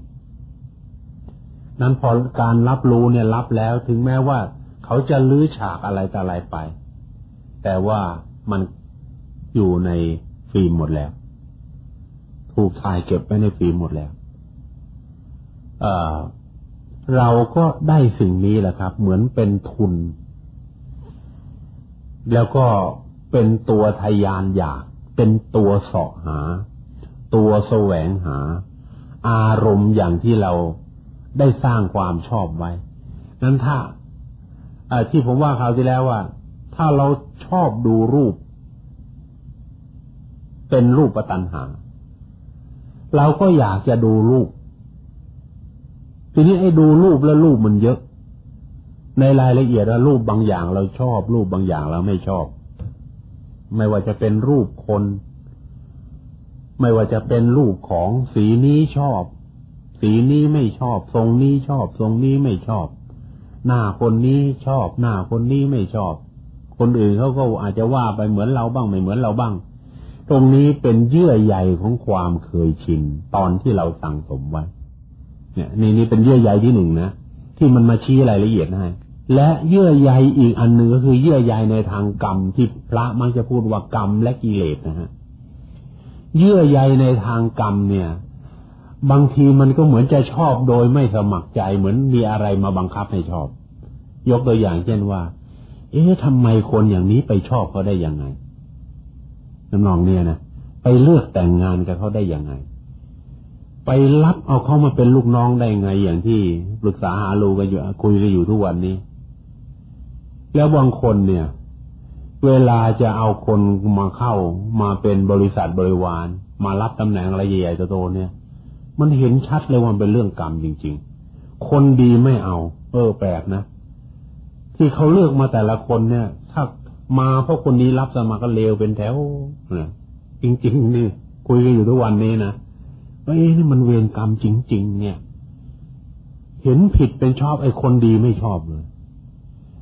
นั้นพอการรับรู้เนี่ยรับแล้วถึงแม้ว่า เขาจะลื้อฉากอะไรแต่อะไรไป แต่ว่ามันอยู่ในฟิล์มหมดแล้ว ถูกถ่ายเก็บไว้ในฟิล์มหมดแล้ว เเราก็ได้สิ่งนี้แหละครับ เหมือนเป็นทุน แล้วก็เป็นตัวทยานอยาก เป็นตัวเสาะหา ตัวแสวงหา อารมณ์อย่างที่เราได้สร้างความชอบไว้ นั้นถ้าที่ผมว่าคราวที่แล้วว่า ถ้าเราชอบดูรูป เป็นรูปประตันหา เราก็อยากจะดูรูป ทีนี้ไอ้ดูรูปแล้วรูปมันเยอะ ในรายละเอียดว่ารูปบางอย่างเราชอบ รูปบางอย่างเราไม่ชอบ ไม่ว่าจะเป็นรูปคน ไม่ว่าจะเป็นรูปของสีนี้ชอบ สีนี้ไม่ชอบ ทรงนี้ชอบ ทรงนี้ไม่ชอบ หน้าคนนี้ชอบ หน้าคนนี้ไม่ชอบ คนอื่นเขาก็อาจจะว่าไปเหมือนเราบ้าง ไม่เหมือนเราบ้าง ตรงนี้เป็นเยื่อใยของความเคยชินตอนที่เราสั่งสมไว้ เนี่ยนี่นี่เป็นเยื่อใยที่หนึ่งนะที่มันมาชี้รายละเอียดให้และเยื่อใยอีกอันหนึ่งก็คือเยื่อใยในทางกรรมที่พระมักจะพูดว่ากรรมและกิเลสนะฮะเยื่อใยในทางกรรมเนี่ย บางทีมันก็เหมือนจะชอบโดยไม่สมัครใจเหมือนมีอะไรมาบังคับให้ชอบ ยกตัวอย่างเช่นว่า เอ๊ะทำไมคนอย่างนี้ไปชอบเขาได้ยังไงน้ำนองเนี่ยนะไปเลือกแต่งงานกับเขาได้ยังไง ไปรับเอาเขามาเป็นลูกน้องได้ไงอย่างที่ปรึกษาหาลูกันอยู่คุยกันอยู่ทุกวันนี้ แล้วบางคนเนี่ย เวลาจะเอาคนมาเข้ามาเป็นบริษัทบริวาร มารับตำแหน่งอะไรใหญ่ๆโตๆเนี่ย มันเห็นชัดเลยว่าเป็นเรื่องกรรมจริง ๆ คนดีไม่เอา เออแปลกนะที่เขาเลือกมาแต่ละคนเนี่ย ถ้ามาเพราะคนนี้รับสมัครก็เลวเป็นแถวเนี่ยจริงๆนี่คุยกันอยู่ทุกวันนี้นะ ว่าเอ๊ะนี่มันเวรกรรมจริง ๆ เนี่ย เห็นผิดเป็นชอบไอ้คนดีไม่ชอบเลย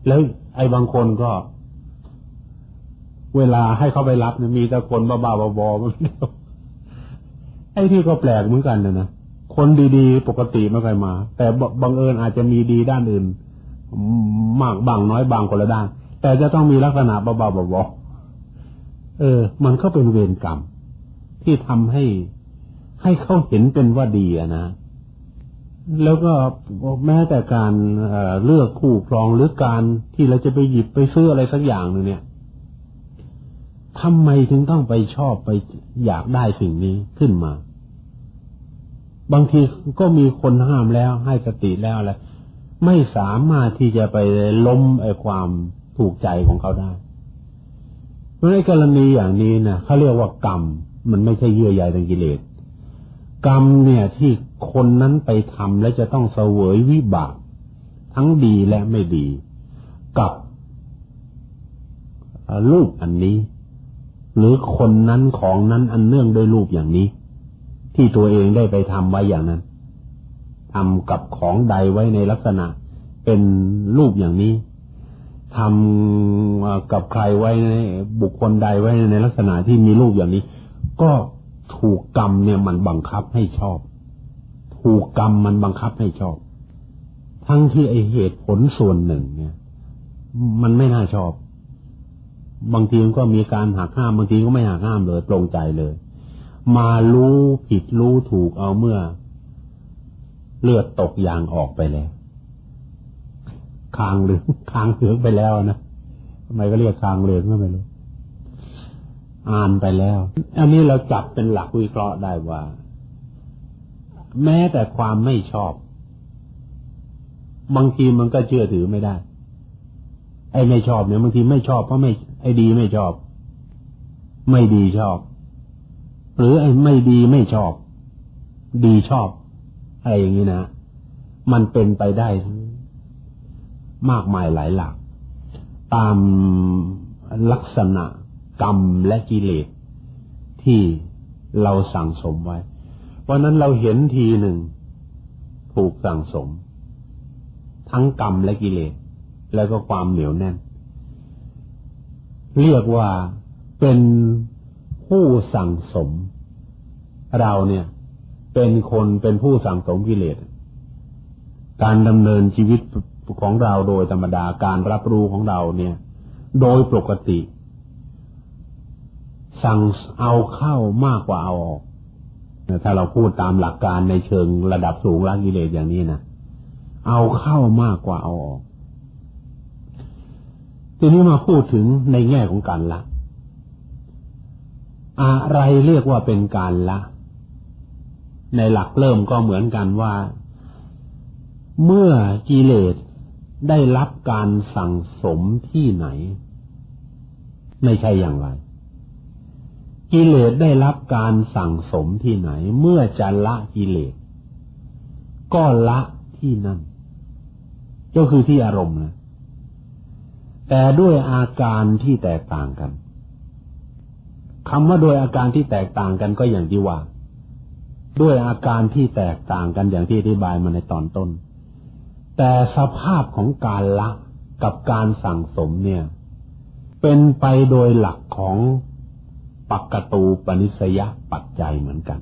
แล้วไอ้บางคนก็ เวลาให้เขาไปรับเนี่ยมีแต่คนบ้าๆบอๆมันไอ้ที่ก็แปลกเหมือนกันนะนะคนดีๆ ปกติไม่เคยมา แต่บังเอิญอาจจะมีดีด้านอื่น มากบางน้อยบางคนละด้าน แต่จะต้องมีลักษณะบ้าๆบอๆเออ มันก็เป็นเวรกรรมที่ทำให้ ให้เขาเห็นเป็นว่าดีนะ แล้วก็แม้แต่การเลือกคู่ครองหรือการที่เราจะไปหยิบไปซื้ออะไรสักอย่างหนึ่งเนี่ยทำไมถึงต้องไปชอบไปอยากได้สิ่งนี้ขึ้นมา บางทีก็มีคนห้ามแล้วให้สติแล้วอะไรไม่สามารถที่จะไปล้มไอ้ความถูกใจของเขาได้เพราะในกรณีอย่างนี้นะเขาเรียกว่ากรรม มันไม่ใช่เยื่อใยทางกิเลส กรรมเนี่ยที่คนนั้นไปทำและจะต้องเสวยวิบาก ทั้งดีและไม่ดี กับลูกอันนี้ หรือคนนั้นของนั้นอันเนื่องด้วยรูปอย่างนี้ ที่ตัวเองได้ไปทำไว้อย่างนั้นทำกับของใดไว้ในลักษณะเป็นรูปอย่างนี้ทำกับใครไว้ในบุคคลใดไว้ในลักษณะที่มีรูปอย่างนี้ ก็ ถูกกรรมเนี่ยมันบังคับให้ชอบ ถูกกรรมมันบังคับให้ชอบ ทั้งที่ไอเหตุผลส่วนหนึ่ง เนี่ย มันไม่น่าชอบ บางทีมันก็มีการหักห้ามบางทีก็ไม่หักห้ามเลยตรงใจเลย มารู้ผิดรู้ถูกเอาเมื่อ เลือดตกยางออกไปแล้วคางเหรืองคางเหลืองไปแล้วนะทำไมก็เรียกคางเหลืองก็ไม่รู้ อ่านไปแล้ว อันนี้เราจับเป็นหลักวิเคราะห์ได้ว่า แม้แต่ความไม่ชอบ บางทีมันก็เชื่อถือไม่ได้ ไอ้ไม่ชอบเนี่ยบางทีไม่ชอบเพราะไม่ ไอ้ดีไม่ชอบ ไม่ดีชอบ หรือไอ้ไม่ดีไม่ชอบ ดีชอบ อะไรอย่างนี้นะมันเป็นไปได้ มากมายหลายหลัก ตามลักษณะ กรรมและกิเลสที่เราสั่งสมไว้ เพราะนั้นเราเห็นทีหนึ่งถูกสั่งสม ทั้งกรรมและกิเลสแล้วก็ความเหนียวแน่น เรียกว่าเป็นผู้สั่งสม เราเนี่ย เป็นคนเป็นผู้สั่งสมกิเลส การดำเนินชีวิตของเราโดยธรรมดาการรับรู้ของเราเนี่ย โดยปกติ สั่งเอาเข้ามากกว่าเอาออกถ้าเราพูดตามหลักการในเชิงระดับสูงละกิเลสอย่างนี้นะเอาเข้ามากกว่าเอาออก ทีนี้มาพูดถึงในแง่ของการละ อะไรเรียกว่าเป็นการละ ในหลักเริ่มก็เหมือนกันว่า เมื่อกิเลสได้รับการสั่งสมที่ไหน ไม่ใช่อย่างไร กิเลสได้รับการสั่งสมที่ไหน เมื่อจะละกิเลส ก็ละที่นั่น ก็คือที่อารมณ์นะแต่ด้วยอาการที่แตกต่างกันคำว่าโดยอาการที่แตกต่างกันก็อย่างที่ว่า ด้วยอาการที่แตกต่างกันอย่างที่อธิบายมาในตอนต้น แต่สภาพของการละกับการสั่งสมเนี่ย เป็นไปโดยหลักของ ปักกตูปนิสยปัจจัยเหมือนกัน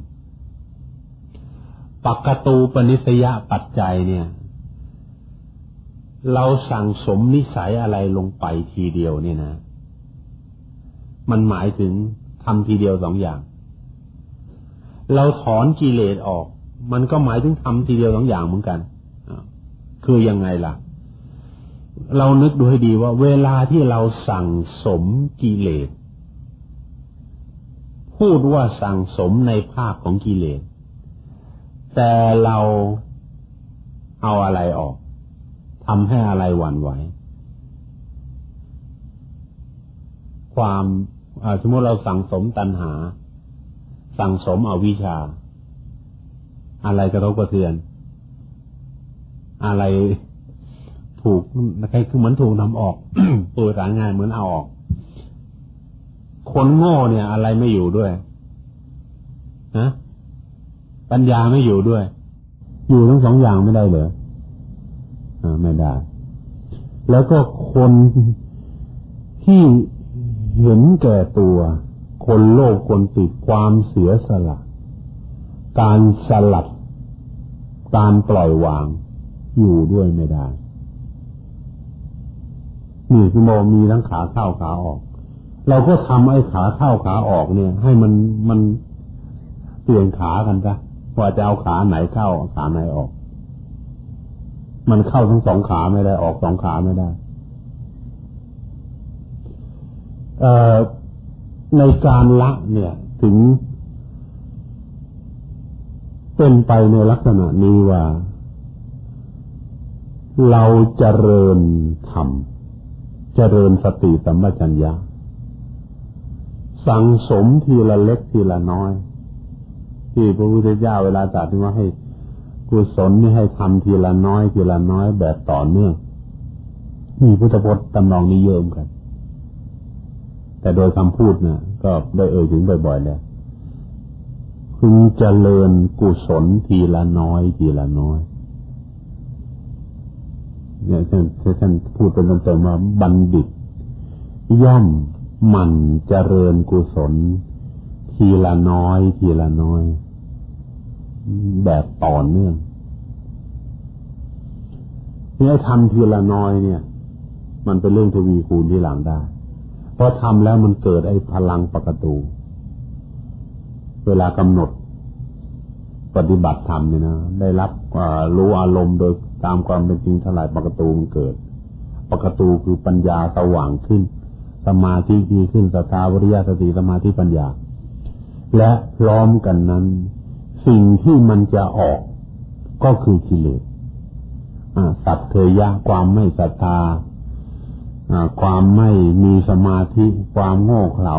ปักกตูปนิสยปัจจัยเนี่ย เราสั่งสมนิสัยอะไรลงไปทีเดียวเนี่ยนะ มันหมายถึงทำทีเดียวสองอย่าง เราถอนกิเลสออก มันก็หมายถึงทำทีเดียวสองอย่างเหมือนกันคือยังไงล่ะ เรานึกดูให้ดีว่า เวลาที่เราสั่งสมกิเลส พูดว่าสั่งสมในภาพของกิเลส แต่เราเอาอะไรออกทำให้อะไรหวั่นไหว ความสมมติเราสั่งสมตัณหา สั่งสมอวิชชา อะไรกระทบกระเทือน อะไรถูกใครคือเหมือนถูกนำออกตัวสารงายเหมือนเอาออก คนโง่เนี่ย อะไรไม่อยู่ด้วยนะปัญญาไม่อยู่ด้วย อยู่ทั้งสองอย่างไม่ได้เหรออ่าไม่ได้ แล้วก็คนที่เห็นแก่ตัว คนโลภคนติดความเสียสละ การสลัด การปล่อยวาง อยู่ด้วยไม่ได้นี่พี่โมมีทั้งขาเข้าขาออก เราก็ทำไอ้ขาเข้าขาออกเนี่ย ให้มันมันเปลี่ยนขากันจ้ะว่าจะเอาขาไหนเข้าขาไหนออก มันเข้าทั้งสองขาไม่ได้ออกสองขาไม่ได้ เอ่อในการละเนี่ย ถึง เป็นไปในลักษณะนี้ว่า เราจเจริญธรรมเจริญสติสัมปชัญญะ สั่งสมทีละเล็กทีละน้อย ที่พระพุทธเจ้าเวลาตรัสว่าให้กุศลนี่ให้ทำทีละน้อยทีละน้อยแบบต่อเนื่องมีพุทธพจน์ตำนองนี้เยอะกัน แต่โดยคำพูดเนี่ยก็ได้เอ่ยถึงบ่อยๆแล้วพึงเจริญกุศลทีละน้อยทีละน้อย เนี่ยท่านท่านพูดเป็นเต็มๆว่าบัณฑิต ย่อม มันเจริญกุศล ทีละน้อย ทีละน้อย แบบต่อเนื่องเนี่ยทำทีละน้อยเนี่ย มันเป็นเรื่องทวีคูณที่หลังได้ เพราะทำแล้วมันเกิดไอ้พลังปกตู เวลากำหนดปฏิบัติธรรมเนี่ยนะได้รับรู้อารมณ์โดยตามความเป็นจริงเท่าไหร่ปกตูมันเกิด ปกตูคือปัญญาสว่างขึ้น สมาธิดีขึ้นสตาวิริยสติสมาธิปัญญา และพร้อมกันนั้น สิ่งที่มันจะออกก็คือกิเลสสัตเทยะความไม่ศรัทธาความไม่มีสมาธิ ความโง่เขลา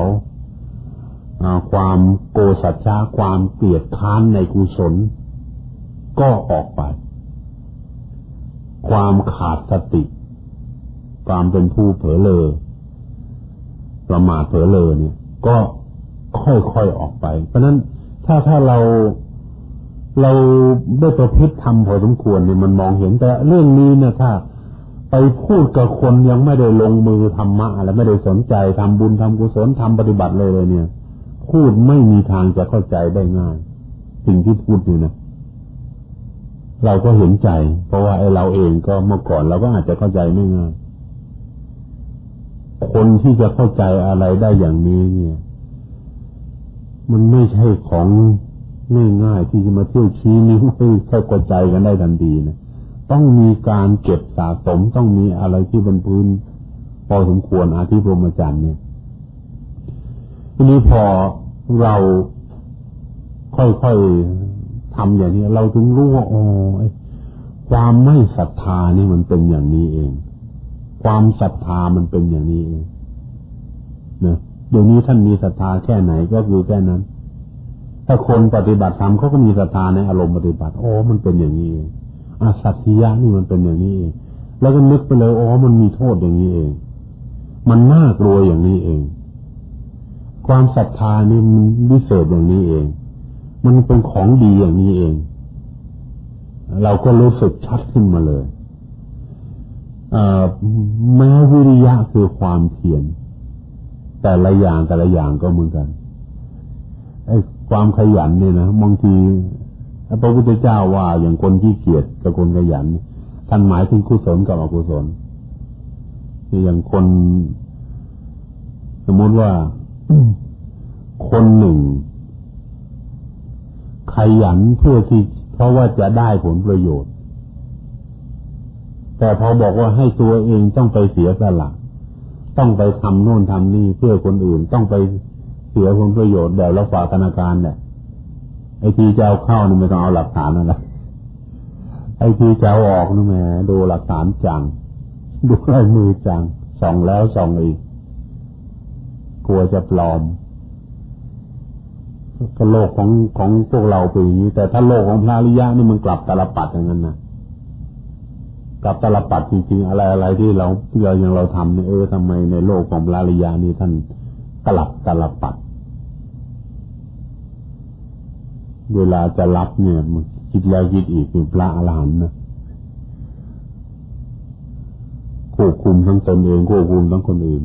ความโกสัจฉาความเกลียดค้านในกุศล ก็ออกไป ความขาดสติ ความเป็นผู้เผลอเลอ ประมาทเผลอเลอเนี่ย ก็ค่อยๆออกไป เพราะนั้นถ้าถ้าเราเราได้ประพฤติทำพอสมควรเนี่ยมันมองเห็นแต่เรื่องนี้เนี่ยถ้าไปพูดกับคนยังไม่ได้ลงมือธรรมะอะไรไม่ได้สนใจทำบุญทำกุศลทำปฏิบัติเลยเลยเนี่ย พูดไม่มีทางจะเข้าใจได้ง่าย สิ่งที่พูดอยู่นะเราก็เห็นใจ เพราะว่าไอ้เราเองก็เมื่อก่อนเราก็อาจจะเข้าใจไม่ง่าย คนที่จะเข้าใจอะไรได้อย่างนี้เนี่ย มันไม่ใช่ของง่ายๆที่จะมาเที่ยวชี้นิ้วให้เข้าใจกันได้ทันทีนะต้องมีการเก็บสะสมต้องมีอะไรที่เป็นพื้น พอสมควรอาทิพรมจันทร์เนี่ยทีนี้พอเราค่อยๆทำอย่างนี้ เราถึงรู้ว่าโอ้ความไม่ศรัทธานี่มันเป็นอย่างนี้เอง ความศรัทธามันเป็นอย่างนี้เองนะเดี๋ยวนี้ท่านมีศรัทธาแค่ไหนก็คือแค่นั้น ถ้าคนปฏิบัติธรรมเขาก็มีศรัทธาในอารมณ์ปฏิบัติ โอ้ มันเป็นอย่างนี้เองอาสัตยะนี่มันเป็นอย่างนี้เองแล้วก็นึกไปเลยอ๋อมันมีโทษอย่างนี้เอง มันน่ากลัวอย่างนี้เอง ความศรัทธานี่มันวิเศษอย่างนี้เอง มันเป็นของดีอย่างนี้เอง เราก็รู้สึกชัดขึ้นมาเลย แม้วิริยะคือความเพียรแต่ละอย่างแต่ละอย่างก็เหมือนกันไอ้ความขยันเนี่ยนะบางทีพระพุทธเจ้าว่าอย่างคนที่เกียจกับคนขยันท่านหมายถึงกุศลกับอกุศลอย่างคน สมมติว่าคนหนึ่ง ขยันเพื่อที่เพราะว่าจะได้ผลประโยชน์ แต่พอบอกว่าให้ตัวเองต้องไปเสียสละต้องไปทำโน่นทำนี่เพื่อคนอื่นต้องไปเสียผลประโยชน์แบบแล้วฝาธนาคารเนี่ยไอ้ที่จะเอาเข้านี่ไม่ต้องเอาหลักฐานอะไรไอ้ที่จะเอาออกนี่แม่ดูหลักฐานจัง ดูลายมือจังส่องแล้วส่องอีก กลัวจะปลอมก็โลกของของพวกเราเป็นอย่างนี้ แต่ถ้าโลกของพระริยะนี่มันกลับตาลปัดอย่างนั้นนะ กับตลปัดจริงๆ อะไรอะไรที่เราเราย่างเราทำเนี่ยเออทำไมในโลกของพระริยะนี่ท่านกลับตลปัด เวลาจะรับเนี่ยมันคิดแล้วคิดอีกเป็นพระอรหันต์นะควบคุมทั้งตนเองควบคุมทั้งคนอื่น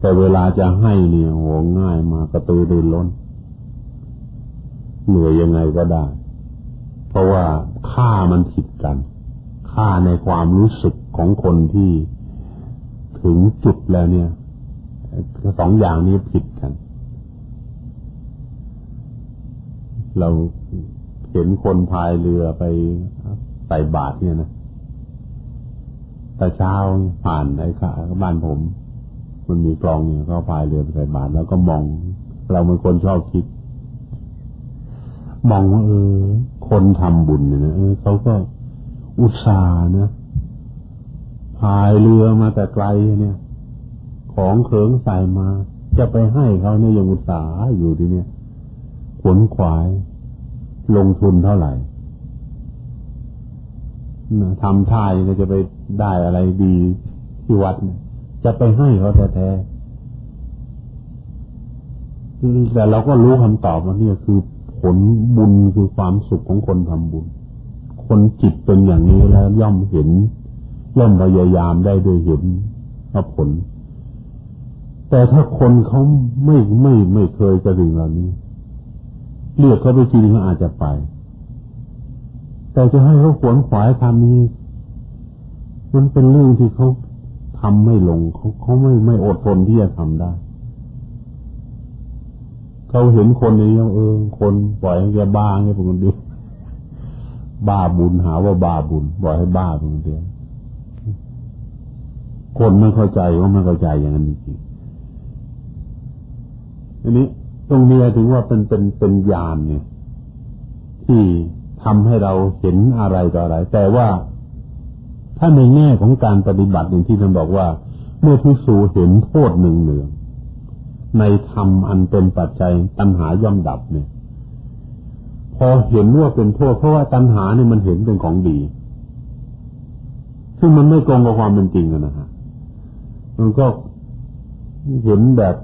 แต่เวลาจะให้เนี่ยโหง่ายมากระตือรือร้นเหนื่อยยังไงก็ได้ เพราะว่าค่ามันผิดกัน ค่าในความรู้สึกของคนที่ถึงจุดแล้วเนี่ยสองอย่างนี้ผิดกัน เราเห็นคนพายเรือไปใส่บาตรเนี่ยนะแต่เช้าผ่านไอ้ข้าบ้านผม มันมีกลองเนี่ยเขาพายเรือไปใส่บาตรแล้วก็มอง เราเป็นคนชอบคิด มองว่าเออ คนทำบุญเนี่ยนะเออเขาก็ อุตส่าห์นะพายเรือมาแต่ไกลเนี่ย ของเขิงใส่มา จะไปให้เขาเนี่ยยังอุตส่าห์อยู่ที่เนี่ยขวนขวาย ลงทุนเท่าไหร่ทำท่ายก็จะไปได้อะไรดีที่วัดจะไปให้เขาแท้ๆแต่เราก็รู้คำตอบว่านี่คือผลบุญคือความสุขของคนทำบุญ คนจิตเป็นอย่างนี้แล้วย่อมเห็นย่อมพยายามได้ด้วยเห็นว่าผล แต่ถ้าคนเขาไม่ไม่ไม่เคยจะถึงเหล่านี้เรียกเขาไปจริงเขาอาจจะไป แต่จะให้เขาขวนขวายทำนี้ มันเป็นเรื่องที่เขาทำไม่ลงเขาเขาไม่ไม่อดทนที่จะทำได้เขาเห็นคนนี้เออคนปล่อยแกบ้าให้ผมคนเดียว บ้าบุญหาว่าบ้าบุญปล่อยให้บ้าคนเดียวคนไม่เข้าใจก็ไม่เข้าใจอย่างนั้นจริงอันนี้ตรงนี้ถึงว่าเป็นเป็นเป็นญาณเนี่ย ที่ทำให้เราเห็นอะไรต่ออะไร แต่ว่าถ้าในแง่ของการปฏิบัติอย่างที่ท่านบอกว่า เมื่อพิสูเห็นโทษหนึ่งเหนืองในธรรมอันเป็นปัจจัยตัณหาย่อมดับเนี่ย อเห็นว่าเป็นโทษ เพราะว่าตัณหาเนี่ยมันเห็นเป็นของดี ซึ่งมันไม่ตรงกับความเป็นจริงนะฮะมันก็เห็นแบบ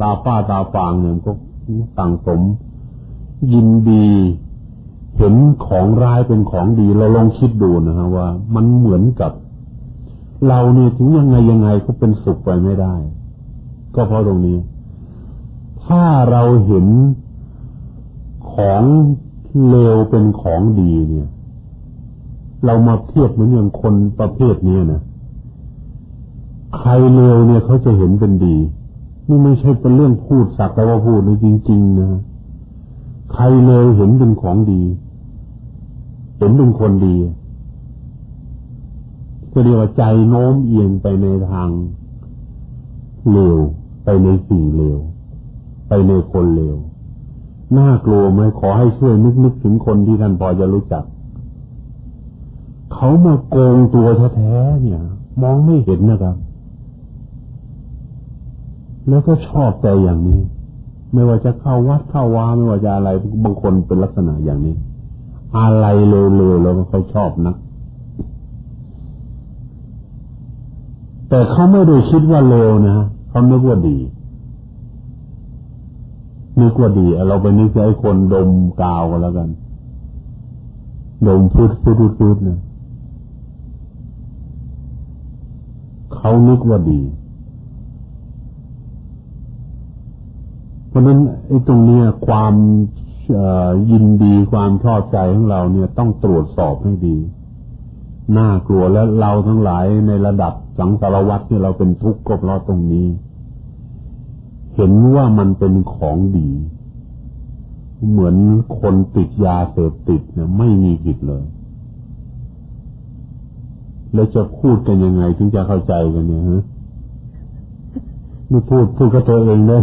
ตาป้าตาฟางเนี่ยก็สั่งสม ยินดี เห็นของร้ายเป็นของดี เราลองคิดดูนะฮะว่า มันเหมือนกับ เราเนี่ยถึงยังไงยังไงก็เป็นสุขไปไม่ได้ ก็เพราะตรงนี้ ถ้าเราเห็นของ เลวเป็นของดีเนี่ย เรามาเทียบเหมือนอย่างคนประเภทนี้นะใครเลวเนี่ยเขาจะเห็นเป็นดี นี่ไม่ใช่เป็นเรื่องพูดสักแต่ว่าพูดเลยจริง ๆ นะใครเลวเห็นเป็นของดี เห็นเป็นคนดีก็เรียกว่าใจโน้มเอียงไปในทางเลวไปในสิ่งเลวไปในคนเลว น่ากลัวไหมขอให้ช่วยนึกนึกถึงคนที่ท่านพอจะรู้จัก เขามาโกงตัวแท้ๆเนี่ย มองไม่เห็นนะครับ แล้วก็ชอบใจอย่างนี้ ไม่ว่าจะเข้าวัดเข้าวาไม่ว่าจะอะไรบางคนเป็นลักษณะอย่างนี้ อะไรเร็วๆแล้วเขาชอบนะแต่เขาไม่ได้คิดว่าเร็วนะเขานึกว่าดี นึกว่าดี เราไปนึกไอ้คนดมกาวกันแล้วกัน ดมพูดพูดพูดเนี่ยเขานึกว่าดี เพราะนั้นไอ้ตรงเนี้ยความยินดีความชอบใจของเราเนี่ยต้องตรวจสอบให้ดี น่ากลัวและเราทั้งหลายในระดับสังสารวัตรที่ยเราเป็นทุกข์ก็เพราะตรงนี้ เห็นว่ามันเป็นของดี เหมือนคนติดยาเสพติดเนี่ยไม่มีผิดเลย แล้วจะพูดกันยังไงถึงจะเข้าใจกันเนี่ยฮะนี่พูดพูดกับตัวเองเลย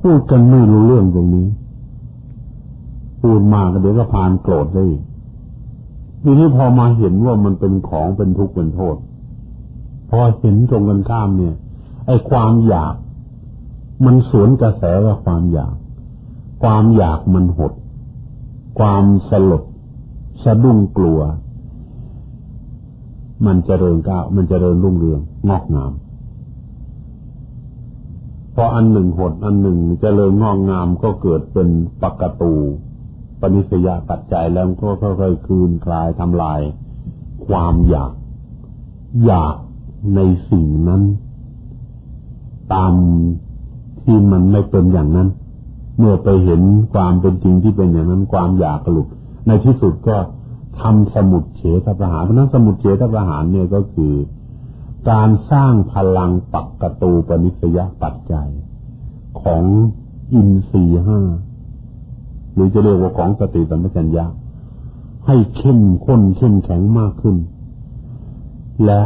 พูดกันไม่รู้เรื่องตรงนี้ พูดมากเดี๋ยวก็พานโกรธได้ทีนี้พอมาเห็นว่ามันเป็นของเป็นทุกข์เป็นโทษ พอเห็นตรงกันข้ามเนี่ย ไอ้ความอยาก มันสวนกระแสกับความอยาก ความอยากมันหด ความสลดสะดุ้งกลัว มันจเจริญก้าวมันจเจริญรุ่งเรืองงอกงามพออันหนึ่งหดอันหนึ่งจเจริญงอกงามก็เกิดเป็นปกตู ปณิสยาปัจจัยแล้วก็ค่อยๆคืนคลายทำลาย ความอยาก อยากในสิ่งนั้น ตามที่มันไม่เป็นอย่างนั้น เมื่อไปเห็นความเป็นจริงที่เป็นอย่างนั้นความอยากหลุดในที่สุดก็ทำสมุดเฉทประหารเพราะนั้นสมุดเฉทประหารเนี่ยก็คือ การสร้างพลังปักกตูปนิสยปัจจัย ของอินทรีห้าหรือจะเรียกว่าของสติสัมปชัญญะให้เข้มข้นเข้มแข็งมากขึ้น และ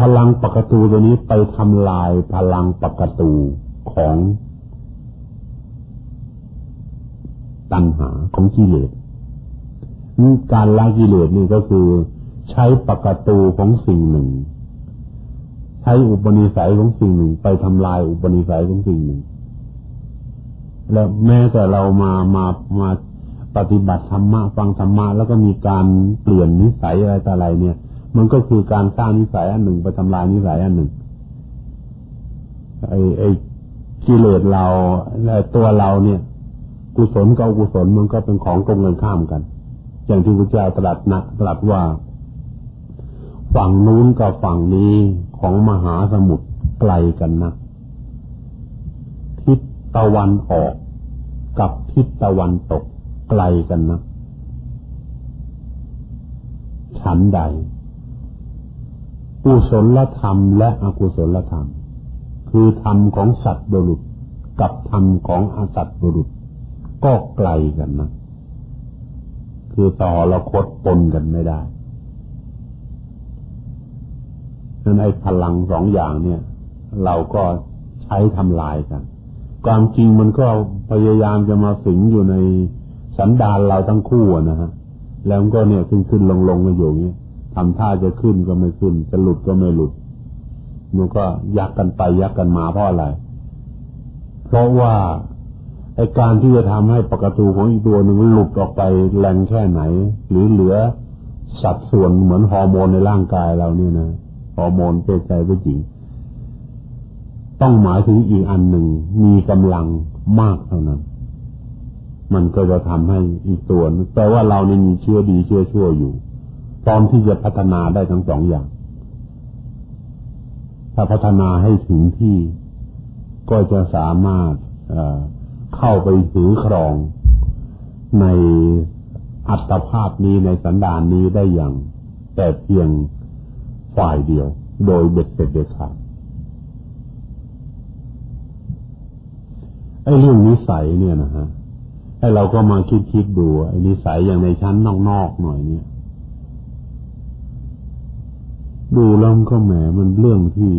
พลังปกตูตัวนี้ไปทำลายพลังปกตูของตัณหาของกิเลสการละกิเลสนี่ก็คือ ใช้ปกตูของสิ่งหนึ่ง ใช้อุปนิสัยของสิ่งหนึ่ง ไปทำลายอุปนิสัยของสิ่งหนึ่ง แล้วแม้แต่เรามามามาปฏิบัติธรรมะฟังธรรมะแล้วก็มีการเปลี่ยนนิสัยอะไรต่ออะไรเนี่ย มันก็คือการสร้างนิสัยอันหนึ่งไปทำลายนิสัยอันหนึ่งไอ้ไอ้กิเลสเราตัวเราเนี่ย กุศลกับอกุศลมันก็เป็นของตรงกันข้ามกัน อย่างที่พระเจ้าตรัสนะตรัสว่า ฝั่งนู้นกับฝั่งนี้ของมหาสมุทรไกลกันนะทิศตะวันออกกับทิศตะวันตกไกลกันนะฉันใด กุศลธรรมและอกุศลธรรม คือธรรมของสัตว์บุรุษกับธรรมของอสัตว์บุรุษ ก็ไกลกันนะ คือต่อละคดปนกันไม่ได้นั้นไอ้พลังสองอย่างเนี่ย เราก็ใช้ทำลายกัน ความจริงมันก็พยายามจะมาสิงอยู่ในสันดานเราทั้งคู่นะฮะ แล้วก็เนี่ยขึ้นขึ้นลงลงกันอยู่อย่างนี้ ทำท่าจะขึ้นก็ไม่ขึ้น จะหลุดก็ไม่หลุดมันก็ยักกันไปยักกันมาเพราะอะไร เพราะว่าไอการที่จะทำให้ปกตูของอีกตัวหนึ่งหลุดออกไปแรงแค่ไหน หรือเหลือสัดส่วนเหมือนฮอร์โมนในร่างกายเราเนี่ยนะฮอร์โมนเพศชายเพศหญิง ต้องหมายถึงอีกอันหนึ่งมีกำลังมากเท่านั้น มันก็จะทำให้อีกตัวแปลว่าเรานี่มีเชื้อดีเชื้อชั่วอยู่ พร้อมที่จะพัฒนาได้ทั้งสองอย่าง ถ้าพัฒนาให้ถึงที่ก็จะสามารถเข้าไปถือครองในอัตภาพนี้ในสันดานนี้ได้อย่าง แต่เพียงฝ่ายเดียว โดยเบ็ดเสร็จเด็ดขาดไอ้เรื่องนิสัยเนี่ยนะฮะไอ้เราก็มาคิดคิดดูไอ้นิสัยอย่างในชั้นนอกๆหน่อยเนี่ย ดูแล้วก็แหมมันเรื่องที่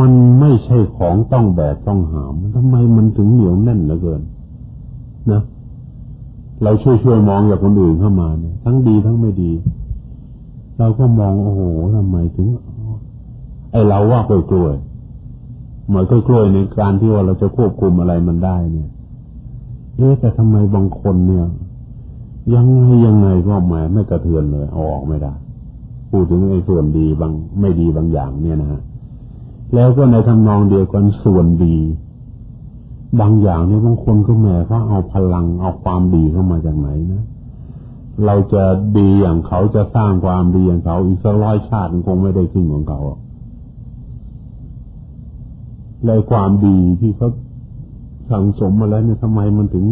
มันไม่ใช่ของต้องแบกต้องหามทำไมมันถึงเหนียวแน่นเหลือเกิน นะ เราช่วยช่วยมองอย่างคนอื่นเข้ามาเนี่ย ทั้งดีทั้งไม่ดี เราก็มองโอ้โหทำไมถึงไอเราว่ากล้วยกล้วยหมายกล้วยกล้วยในการที่ว่าเราจะควบคุมอะไรมันได้ เนี่ยเอ๊แต่ทำไมบางคนเนี่ย ยังไงยังไงก็แหมไม่กระเทือนเลยเอาออกไม่ได้ พูดถึงไอ้ส่วนดีบางไม่ดีบางอย่างเนี่ยนะฮะแล้วก็ในทำนองเดียวกันส่วนดี บางอย่างเนี่ยบางคนก็แหมเขาเอาพลังเอาความดีเข้ามาจากไหนนะเราจะดีอย่างเขาจะสร้างความดีอย่างเขาอีกสักร้อยชาติคงไม่ได้ขึ้นของเขาในความดีที่เขาสั่งสมมาแล้วเนี่ยทำไมมันถึง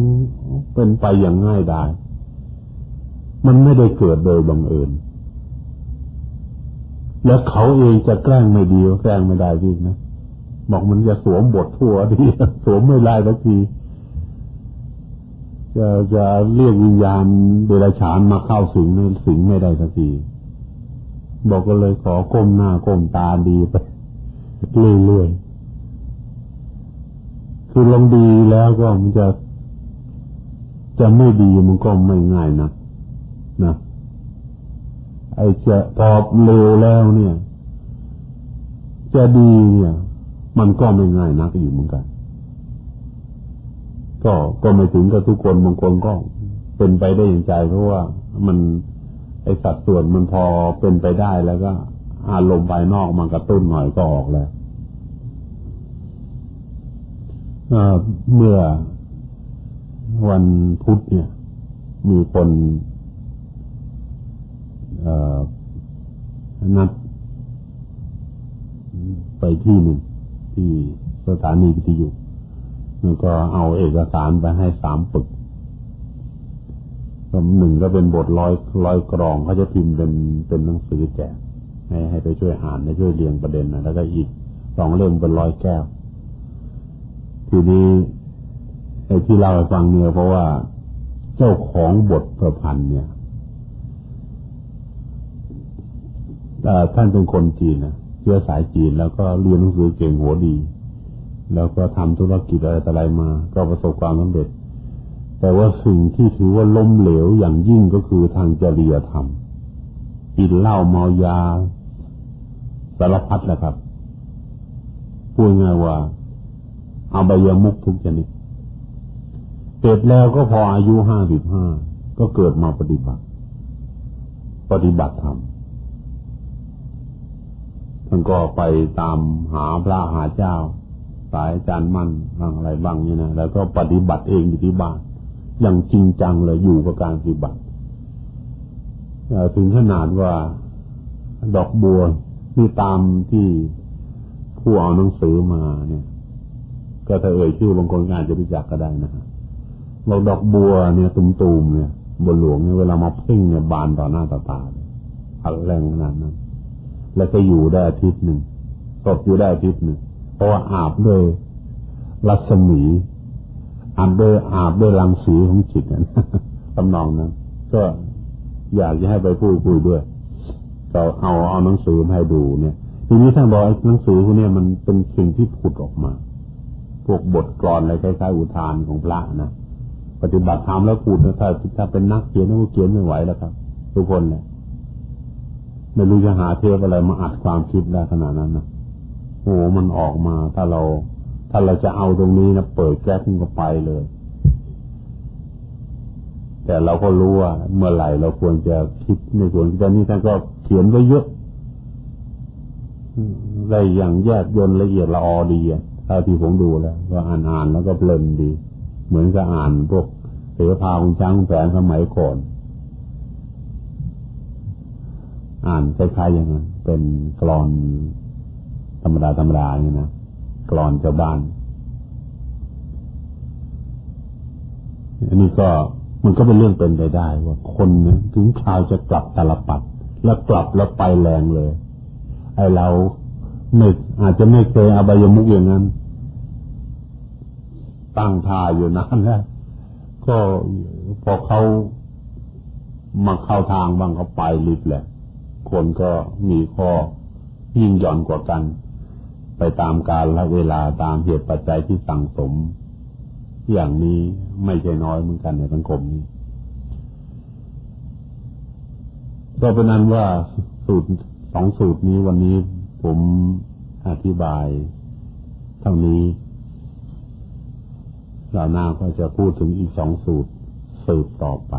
เป็นไปอย่างง่ายดายมันไม่ได้เกิดโดยบังเอิญ และเขาเองจะแกล้งไม่ดีก็แกล้งไม่ได้พี่นะบอกมันจะสวมบททั่วดีสวมไม่ได้สักทีจะจะเรียกวิญญาณเดรัจฉานมาเข้าสิงในสิงไม่ได้สักทีบอกก็เลยขอก้มหน้าก้มตาดีไปเรื่อยๆคือลงดีแล้วก็มันจะ จะไม่ดีมันก็ไม่ง่ายนะนะ ไอ้จะพอบเร็วแล้วเนี่ย จะดีเนี่ย มันก็ไม่ง่ายนักอยู่เหมือนกัน ก็ก็ไม่ถึงกับทุกคนบางคนก็เป็นไปได้อย่างใจเพราะว่ามันไอสัดส่วนมันพอเป็นไปได้แล้วก็ อารมณ์ภายนอกมันกระตุ้นหน่อยก็ออกแล้วเมื่อวันพุธเนี่ย มีคน นัดไปที่หนึ่งที่สถานีวิทยุแล้วก็เอาเอกสารไปให้สามปึกหนึ่งก็เป็นบทร้อยร้อยกรองเขาจะพิมพ์เป็นเป็นหนังสือแจกให้ให้ไปช่วยอ่านและช่วยเรียงประเด็นนะแล้วก็อีกสองเล่มเป็นร้อยแก้ว ทีนี้ไอ้ที่เราฟังเนี่ยเพราะว่าเจ้าของบทประพันธ์เนี่ย ท่านเป็นคนจีนนะเชื้อสายจีนแล้วก็เรียนหนังสือเก่งหัวดี แล้วก็ทำธุรกิจอะไรต่ออะไรมา ก็ประสบความสำเร็จ แต่ว่าสิ่งที่ถือว่าล้มเหลวอย่างยิ่งก็คือทางจริยธรรมกินเหล้าเมายาสารพัดแหละครับพูดง่ายว่าเอาใบยามุกทุกชนิดเสร็จแล้วก็พออายุห้าสิบห้าก็เกิดมาปฏิบัติ ปฏิบัติธรรม ท่านก็ไปตามหาพระหาเจ้า สายอาจารย์มั่นบ้างอะไรบ้างนี่นะแล้วก็ปฏิบัติเองอยู่ที่บ้านอย่างจริงจังเลยอยู่กับการปฏิบัติถึงขนาดว่าดอกบัวที่ตามที่ผู้เอาหนังสือมาเนี่ย ก็ถ้าเอ่ยชื่อบางคนงานจะรู้จักก็ได้นะฮะบอกดอกบัวเนี่ยตุ่มๆเนี่ยบนหลวงเนี่ยเวลามาเพ่งเนี่ยบานต่อหน้าต่อตาเลยพักแรงขนาดนั้น แล้วก็อยู่ได้อาทิตย์หนึ่งตกอยู่ได้อาทิตย์หนึ่งเพราะว่าอาบด้วยรัศมีอาบด้วยอาบด้วยรังสีของจิตนั้นตำนองนั้น ก็อยากจะให้ไปพูดคุยด้วยก็เอาเอาหนังสือมาให้ดูเนี่ย ทีนี้ท่านบอกหนังสือพวกนี้มันเป็นสิ่งที่ผุดออกมา พวกบทกลอนอะไรคล้ายๆอุทานของพระนะปฏิบัติธรรมแล้วพูดถ้าถ้าเป็นนักเขียนก็เขียนไม่ไหวแล้วครับ ทุกคนเนี่ย ไม่รู้จะหาเทปอะไรมาอัดความคิดได้ขนาดนั้นนะโอ้มันออกมาถ้าเรา ถ้าเราจะเอาตรงนี้นะเปิดแก๊สมันก็ไปเลย แต่เราก็รู้ว่าเมื่อไหร่เราควรจะคิดในส่วนที่นี้ท่านก็เขียนไว้เยอะได้อย่างแยกยนละเอียดละออดีอะเท่าที่ผมดูแล้วก็อ่านอ่านแล้วก็เพลินดี เหมือนกับอ่านพวกเสภาของช้างแฝนสมัยก่อน อ่านคล้ายๆอย่างนั้นเป็นกรอนธรรมดาธรรมดาเนี่ยนะกรอนชาวบ้านอันนี้ก็มันก็เป็นเรื่องเป็นไปได้ ว่าคนนะถึงคราวจะกลับตาลปัด แล้วกลับแล้วไปแรงเลย ไอเราไม่อาจจะไม่เคยอบายมุกอย่างนั้น ตั้งท่าอยู่นานแล้วก็พอเขามาเข้าทางบางเขาไปรีบแหละ คนก็มีข้อยิ่งหย่อนกว่ากัน ไปตามกาลและเวลาตามเหตุปัจจัยที่สั่งสม อย่างนี้ไม่ใช่น้อยเหมือนกันในสังคมนี้ก็เป็นนั้นว่าสูตรสองสูตรนี้วันนี้ผมอธิบายเท่านี้เราหน้าก็จะพูดถึงอีกสองสูตรสืบต่อไป